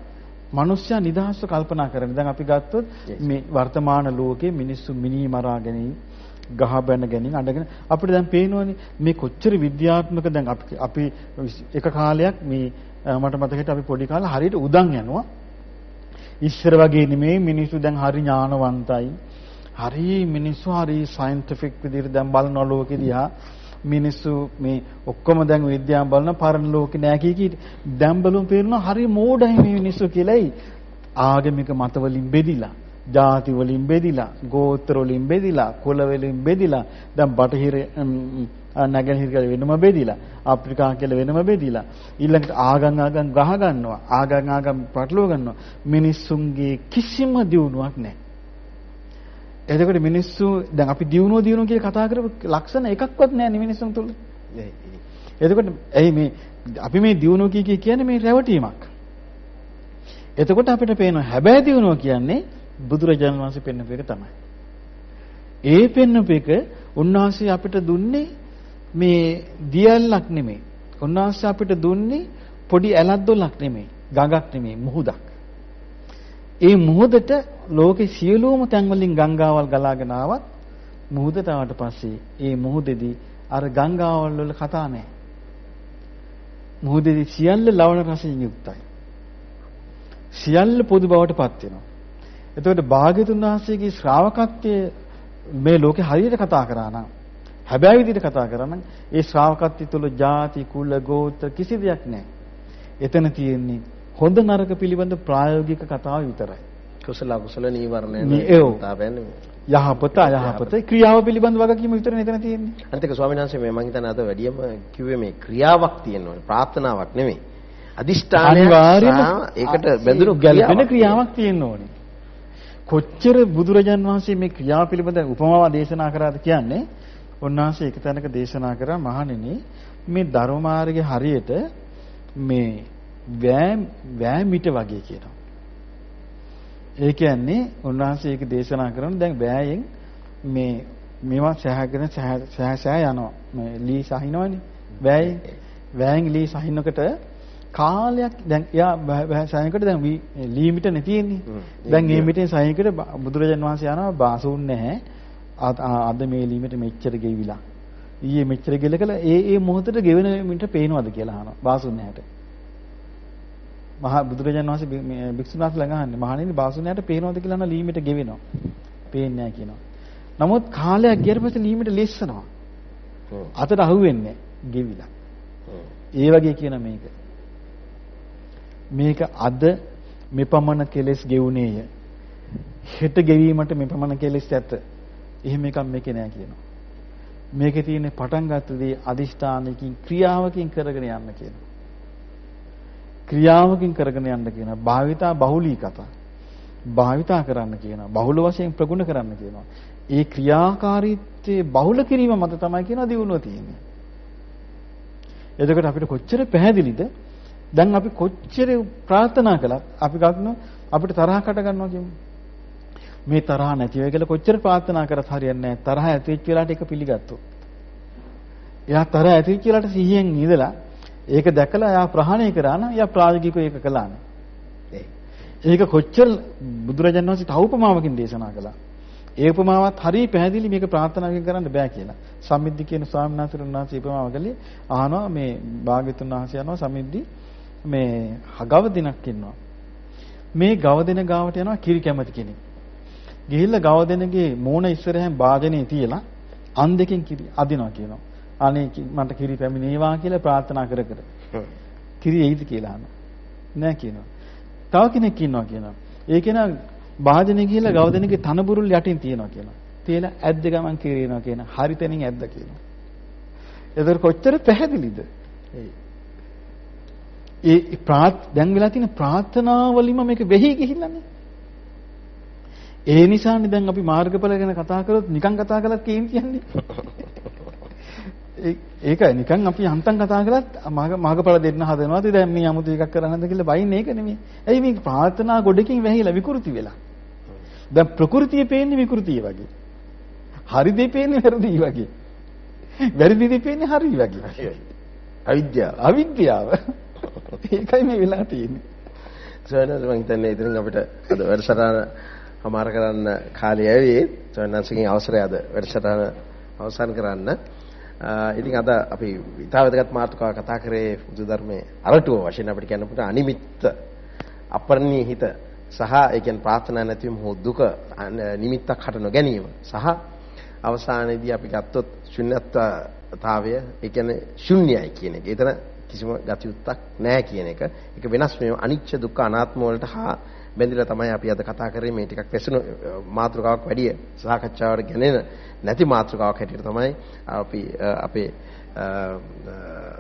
මිනිස්සයා නිදහස්ව කල්පනා කරන්නේ. දැන් අපි ගත්තොත් මේ වර්තමාන ලෝකයේ මිනිස්සු මිනී මරා ගැනීම, ගහ බැන ගැනීම අඬගෙන අපිට දැන් පේනවනේ මේ කොච්චර විද්‍යාත්මක දැන් අපි අපි එක කාලයක් මේ මට මතකයි අපි පොඩි කාලේ හරියට උදන් යනවා. ඉස්සර වගේ නෙමෙයි මිනිස්සු දැන් හරි ඥානවන්තයි. හරි මිනිස්සු හරි සයන්ටිෆික් විදිහට දැන් බලන ලෝකෙ දිහා මිනිස්සු මේ ඔක්කොම දැන් විද්‍යාව බලන පරණ ලෝකේ නෑ කී කී දැන් බලුම් පේනවා හරි මෝඩයි මේ මිනිස්සු කියලායි ආගමික මත වලින් බෙදිලා ಜಾති වලින් බෙදිලා ගෝත්‍ර වලින් බෙදිලා කුල වලින් බෙදිලා දැන් බටහිර නැගෙනහිර කියලා වෙනම බෙදිලා අප්‍රිකා කියලා වෙනම බෙදිලා ඊළඟට ආගම් ආගම් ගහ ගන්නවා ආගම් ආගම් පටලව ගන්නවා. මිනිස්සුන්ගේ කිසිම දියුණුවක් නැහැ එතකොට මිනිස්සු දැන් අපි දියුණුව දියුණුව කියලා කතා කරපු ලක්ෂණ එකක්වත් නැහැ මිනිස්සුන් තුල. එතකොට ඇයි මේ අපි මේ දියුණුව කී කියන්නේ මේ රැවටීමක්. එතකොට අපිට පේනවා හැබැයි දියුණුව කියන්නේ බුදුරජාණන් වහන්සේ පෙන්වපු එක තමයි. ඒ පෙන්වපු එක උන්වහන්සේ අපිට දුන්නේ මේ දියල්ලක් නෙමෙයි. උන්වහන්සේ අපිට දුන්නේ පොඩි ඇලද්දොලක් නෙමෙයි. ගඟක් නෙමෙයි මුහුදක්. ඒ මුහුදට ලෝකේ සියලුම තැන් වලින් ගංගාවල් ගලාගෙන ආවත් මුහුදට ආවට පස්සේ ඒ මුහුදේදී අර ගංගාවල් වල කතා නැහැ. මුහුදේදී සියල්ල ලවණ රසයෙන් යුක්තයි. සියල්ල පොදු බවට පත් වෙනවා. එතකොට භාග්‍යතුන් වහන්සේගේ ශ්‍රාවකත්වයේ මේ ලෝකේ හරියට කතා කරා නම් හැබැයි විදිහට කතා කරා නම් ඒ ශ්‍රාවකත්වය තුළ ಜಾති කුල ගෝත්‍ර කිසි දෙයක් නැහැ. එතන තියෙන්නේ හොඳ නරක පිළිබඳ ප්‍රායෝගික කතාව විතරයි. කුසල අකුසල නීවරණ තාපයන් යහපත අයහපත ක්‍රියාව පිළිබඳ වගකීම විතරනේ එතන තියෙන්නේ. අනිත් එක ස්වාමීන් වහන්සේ මේ මම හිතන්නේ අද වැඩියම කිව්වේ මේ ක්‍රියාවක් තියෙනවනේ ප්‍රාර්ථනාවක් නෙමෙයි. අදිෂ්ඨානය ඒකට බැඳුණු ගැළපෙන ක්‍රියාවක් තියෙන්න ඕනේ. කොච්චර බුදුරජාන් වහන්සේ මේ ක්‍රියාව පිළිබඳ උපමාව දේශනා කරාද කියන්නේ උන්වහන්සේ එක තැනක දේශනා කරා මහණෙනි මේ ධර්ම මාර්ගයේ හරියට මේ වෑම් වෑමිට වගේ කියනවා. ඒ කියන්නේ උන්වහන්සේ ඒක දේශනා කරන දැන් වෑයෙන් මේ මේවා සෑහගෙන සෑහ සෑහ යනවා. මේ ලී සහිනවනේ. වෑයෙන් වෑයෙන් ලී සහිනකට කාලයක් දැන් එයා සයනකට දැන් ලීමිට නේ තියෙන්නේ. දැන් මේ මිටේ සයනකට බුදුරජාන් වහන්සේ යනවා බාසුන් නැහැ. අද මේ ලීමිට මෙච්චර ගෙවිලා. ඊයේ මෙච්චර ගෙල කළා ඒ ඒ මොහොතට ගෙවෙන මිට පේනවද කියලා අහනවා. බාසුන් නැහැට. මහා බුදුරජාණන් වහන්සේ භික්ෂුන් වහන්සේ ළඟ අහන්නේ මහණෙනි බාසුණයට පේනවද කියලා අහන ලීමෙට ගෙවෙනවා. පේන්නේ නැහැ කියනවා. නමුත් කාලයක් ගියට පස්සේ ලීමෙට ලෙස්සනවා. අතට අහුවෙන්නේ ගෙවිලා. ඒ වගේ කියන මේක. මේක අද මෙපමණ කෙලෙස් ගෙවුනේය. හෙට ගෙවීමට මෙපමණ කෙලෙස් ඇත. එහෙම එකක් මේකේ නෑ කියනවා. මේකේ තියෙන්නේ පටන් ගත්ත දේ අදිෂ්ඨානයකින් ක්‍රියාවකින් කරගෙන යන්න කියනවා. ක්‍රියාවකින් කරගෙන යන්න කියනවා. භාවිතා බහුලී කතා. භාවිතා කරන්න කියනවා. බහුල වශයෙන් ප්‍රගුණ කරන්න කියනවා. ඒ ක්‍රියාකාරීත්වයේ බහුල කිරීම මත තමයි කියනවා දියුණුව තියෙන්නේ. එතකොට අපිට කොච්චර පැහැදිලිද? දැන් අපි කොච්චර ප්‍රාර්ථනා කළත් අපි ගන්න අපිට තරහකට ගන්නවා කියමු. මේ තරහ නැති වෙයි කියලා කොච්චර ප්‍රාර්ථනා කරත් හරියන්නේ නැහැ. තරහ ඇති වෙච්ච වෙලාවට ඒක පිළිගත්තොත්. එයා තරහ ඇති වෙච්ච වෙලාවට සිහියෙන් ඉඳලා ඒක දැකලා එයා ප්‍රහාණය කරා නම් එයා ප්‍රායෝගිකව ඒක කළා නේ. ඒක කොච්චර බුදුරජාණන් වහන්සේ තව උපමාවකින් දේශනා කළා. ඒ උපමාවත් හරිය පැහැදිලි මේක ප්‍රාර්ථනාවකින් කරන්න බෑ කියලා. සම්මිද්දි කියන ස්වාමීන් වහන්සේ උපමාව කළේ අහනවා මේ භාග්‍යතුන් වහන්සේ යනවා සම්මිද්දි මේ ගව දිනක් ඉන්නවා. මේ ගව දින ගාවට යනවා කිරි කැමති කෙනෙක්. ගිහිල්ලා ගව දිනගේ මූණ ඉස්සරහෙන් වාදනේ තියලා අන් දෙකෙන් කිරි අදිනවා කියනවා. අනේ මට කිරි පැමිණේවා කියලා ප්‍රාර්ථනා කර කර. කිරි එයිද කියලා අහනවා. නෑ කියනවා. තව කෙනෙක් ඉන්නවා කියනවා. ඒ කෙනා භාජනේ ගිහිල්ලා ගවදෙනගේ තනබුරුල් යටින් තියනවා කියනවා. තියලා ඇද්ද ගමන් කිරිනවා කියන හරිතනින් ඇද්ද කියනවා. එතකොට කොච්චර පැහැදිලිද? ඒ ප්‍රාත් දැන් වෙලා තියෙන ප්‍රාර්ථනාවලින්ම මේක වෙහි ගිහිල්ලානේ. ඒ නිසානේ දැන් අපි මාර්ගඵල ගැන කතා කරොත් නිකන් කතා කළත් කේන් කියන්නේ. ඒක නිකන් අපි හන්තම් කතා කළත් මාග මාගපල දෙන්න හදනවාද දැන් මේ 아무තු එකක් කරන්නද කියලා බයින්නේ ඒක නෙමෙයි. ඇයි මේ ප්‍රාර්ථනා ගොඩකින් වැහිලා විකෘති වෙලා. දැන් ප්‍රകൃතිය පේන්නේ විකෘතිය වගේ. හරි දේ පේන්නේ වැරදි වගේ. වැරදි දේ පේන්නේ හරි වගේ. අවිද්‍යාව. අවිද්‍යාව. ඒකයි මේ වෙලා තියෙන්නේ. සවනස් මං හිතන්නේ ඉතින් අපිට අද වැඩසටහන හමාර කරන්න කාලය ඇවිත් සවනස්ගෙන් අවසරය අද වැඩසටහන අවසන් කරන්න. ඉතින් අද අපි ඊතාවදගත් මාතෘකාව කතා කරේ බුදු ධර්මයේ අරටුව වශයෙන් අපිට කියන්න පුළුවන් අනිමිත්ත අපර්ණීහිත සහ ඒ කියන්නේ ප්‍රාර්ථනා නැතිවම හෝ දුක නිමිත්තක් හට නොගැනීම සහ අවසානයේදී අපි ගත්තොත් ශුන්‍යත්වතාවය ඒ කියන්නේ ශුන්‍යයි කියන එක. ඒතන කිසිම ගතියුත්තක් නැහැ කියන එක. ඒක වෙනස් මේ අනිච්ච දුක්ඛ අනාත්ම වලට හා බැඳිලා තමයි අපි අද කතා කරේ මේ ටිකක් වැසුණු මාතෘකාවක් වැඩි සාකච්ඡාවට ගෙනෙන නැති මාතෘකාවක් හැටියට තමයි අපි අපේ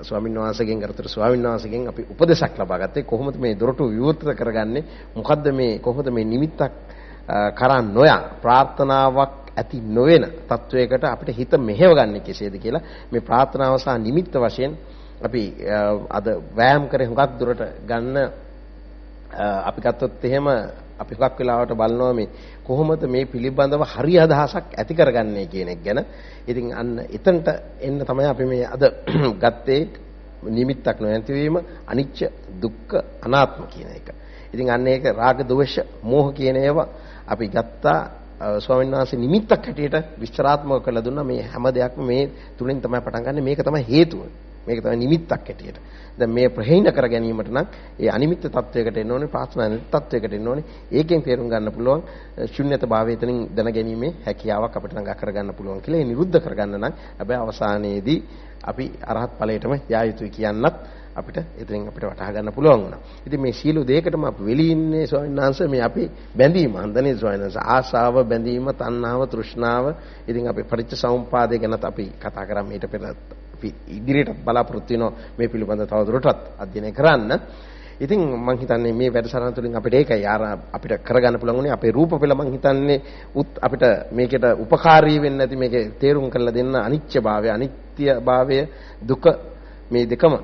ස්වාමීන් වහන්සේගෙන් අරතර ස්වාමීන් වහන්සේගෙන් අපි උපදේශක් ලබා ගත්තේ කොහොමද මේ දොරටු විවෘත කරගන්නේ? මොකද්ද මේ කොහොමද මේ නිමිත්තක් කරන් නොයා? ප්‍රාර්ථනාවක් ඇති නොවන තත්වයකට අපිට හිත මෙහෙවගන්නේ කෙසේද කියලා මේ ප්‍රාර්ථනාව සහ නිමිත්ත වශයෙන් අපි අද වෑයම් කරේ හුඟක් දුරට ගන්න අපි ගත්තොත් එහෙම අපි හුඟක් වෙලාවට බලනවා මේ කොහොමද මේ පිළිබඳව හරි අදහසක් ඇති කරගන්නේ කියන එක ගැන. ඉතින් අන්න එතනට එන්න තමයි අපි මේ අද ගත්තේ නිමිත්තක් නොයන්ති වීම අනිච්ච දුක්ඛ අනාත්ම කියන එක. ඉතින් අන්න ඒක රාග දෝෂ මෝහ කියන ඒවා අපි ගත්තා ස්වාමීන් වහන්සේ නිමිත්තක් හැටියට විස්තරාත්මක කරලා දුන්නා මේ හැම දෙයක්ම මේ තුලින් තමයි පටන් ගන්න මේක තමයි හේතුව. මේක තමයි නිමිත්තක් හැටියට. දැන් මේ ප්‍රහීන කර ගැනීමට නම් ඒ අනිමිත්ත තත්වයකට එන්න ඕනේ, ප්‍රාර්ථනා නිත් තත්වයකට එන්න ඕනේ. ඒකෙන් තේරුම් ගන්න පුළුවන් ශුන්්‍යත භාවය එතනින් දැනගැනීමේ හැකියාවක් අපිට නම් අකර ගන්න පුළුවන් කියලා. ඒ නිරුද්ධ කරගන්න නම් හැබැයි අවසානයේදී අපි අරහත් ඵලයටම යා යුතුයි කියන්නත් අපිට එතනින් අපිට වටහා ගන්න පුළුවන් වුණා. ඉතින් මේ සීල දෙයකටම අපි වෙලී ඉන්නේ ස්වාමීන් වහන්සේ මේ අපි බැඳීම හන්දනේ ස්වාමීන් වහන්සේ ආශාව බැඳීම තණ්හාව තෘෂ්ණාව ඉතින් අපි පරිච්ඡ සමුප්පාදය ගැනත් අපි කතා කරා මීට පෙර අපි ඉදිරියට බලාපොරොත්තු වෙනවා මේ පිළිබඳව තවදුරටත් අධ්‍යයනය කරන්න. ඉතින් මම හිතන්නේ මේ වැඩසටහන තුළින් අපිට ඒකයි ආර අපිට කරගන්න පුළුවන් උනේ අපේ රූප පෙළ මම හිතන්නේ උත් අපිට මේකට උපකාරී වෙන්නේ නැති මේකේ තේරුම් කරලා දෙන්න අනිත්‍යභාවය අනිත්‍යභාවය දුක මේ දෙකම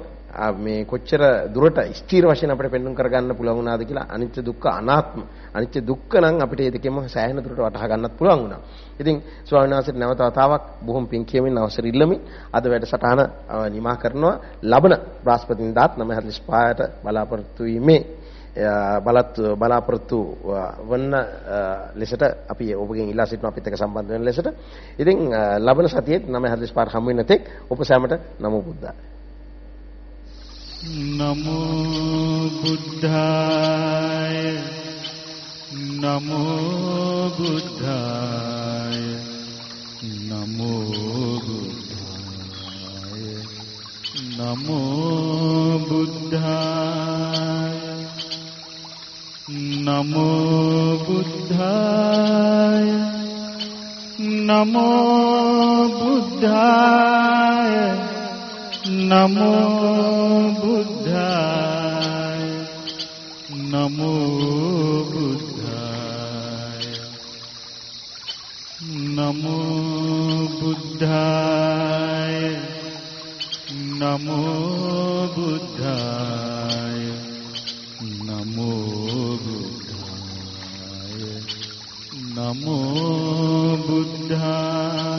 මේ කොච්චර දුරට ස්ථීර වශයෙන් අපිට පෙන්වන්න කරගන්න පුළුවන් වුණාද කියලා අනිත්‍ය දුක්ඛ අනාත්ම අනිත්‍ය දුක්ඛ නම් අපිට මේ දෙකෙම සෑහෙන දුරට වටහා ගන්නත් පුළුවන් වුණා. ඉතින් ස්වාමීන් වහන්සේට නැවත වතාවක් බොහොම පිං කියමින් අවසර ඉල්ලමින් අද වැඩසටහන නිමා කරනවා ලබන බ්‍රහස්පතින්දාත් 9:45ට බලාපොරොත්තු වීමේ බලත් බලාපොරොත්තු වන්න ලෙසට අපි ඔබගෙන් ඉල්ලා සිටිනවා අපිත් එක්ක සම්බන්ධ වෙන ලෙසට. ඉතින් ලබන සතියේ 9:45 හමු වෙන තෙක් ඔබ සෑමට නමෝ බුද්ධාය. නමෝ බුද්ධාය නමෝ බුද්ධාය නමෝ බුද්ධාය නමෝ බුද්ධාය නමෝ බුද්ධාය නමෝ බුද්ධාය නමෝ බුද්ධාය නමෝ බුද්ධාය නමෝ බුද්ධාය නමෝ බුද්ධාය නමෝ බුද්ධාය නමෝ බුද්ධාය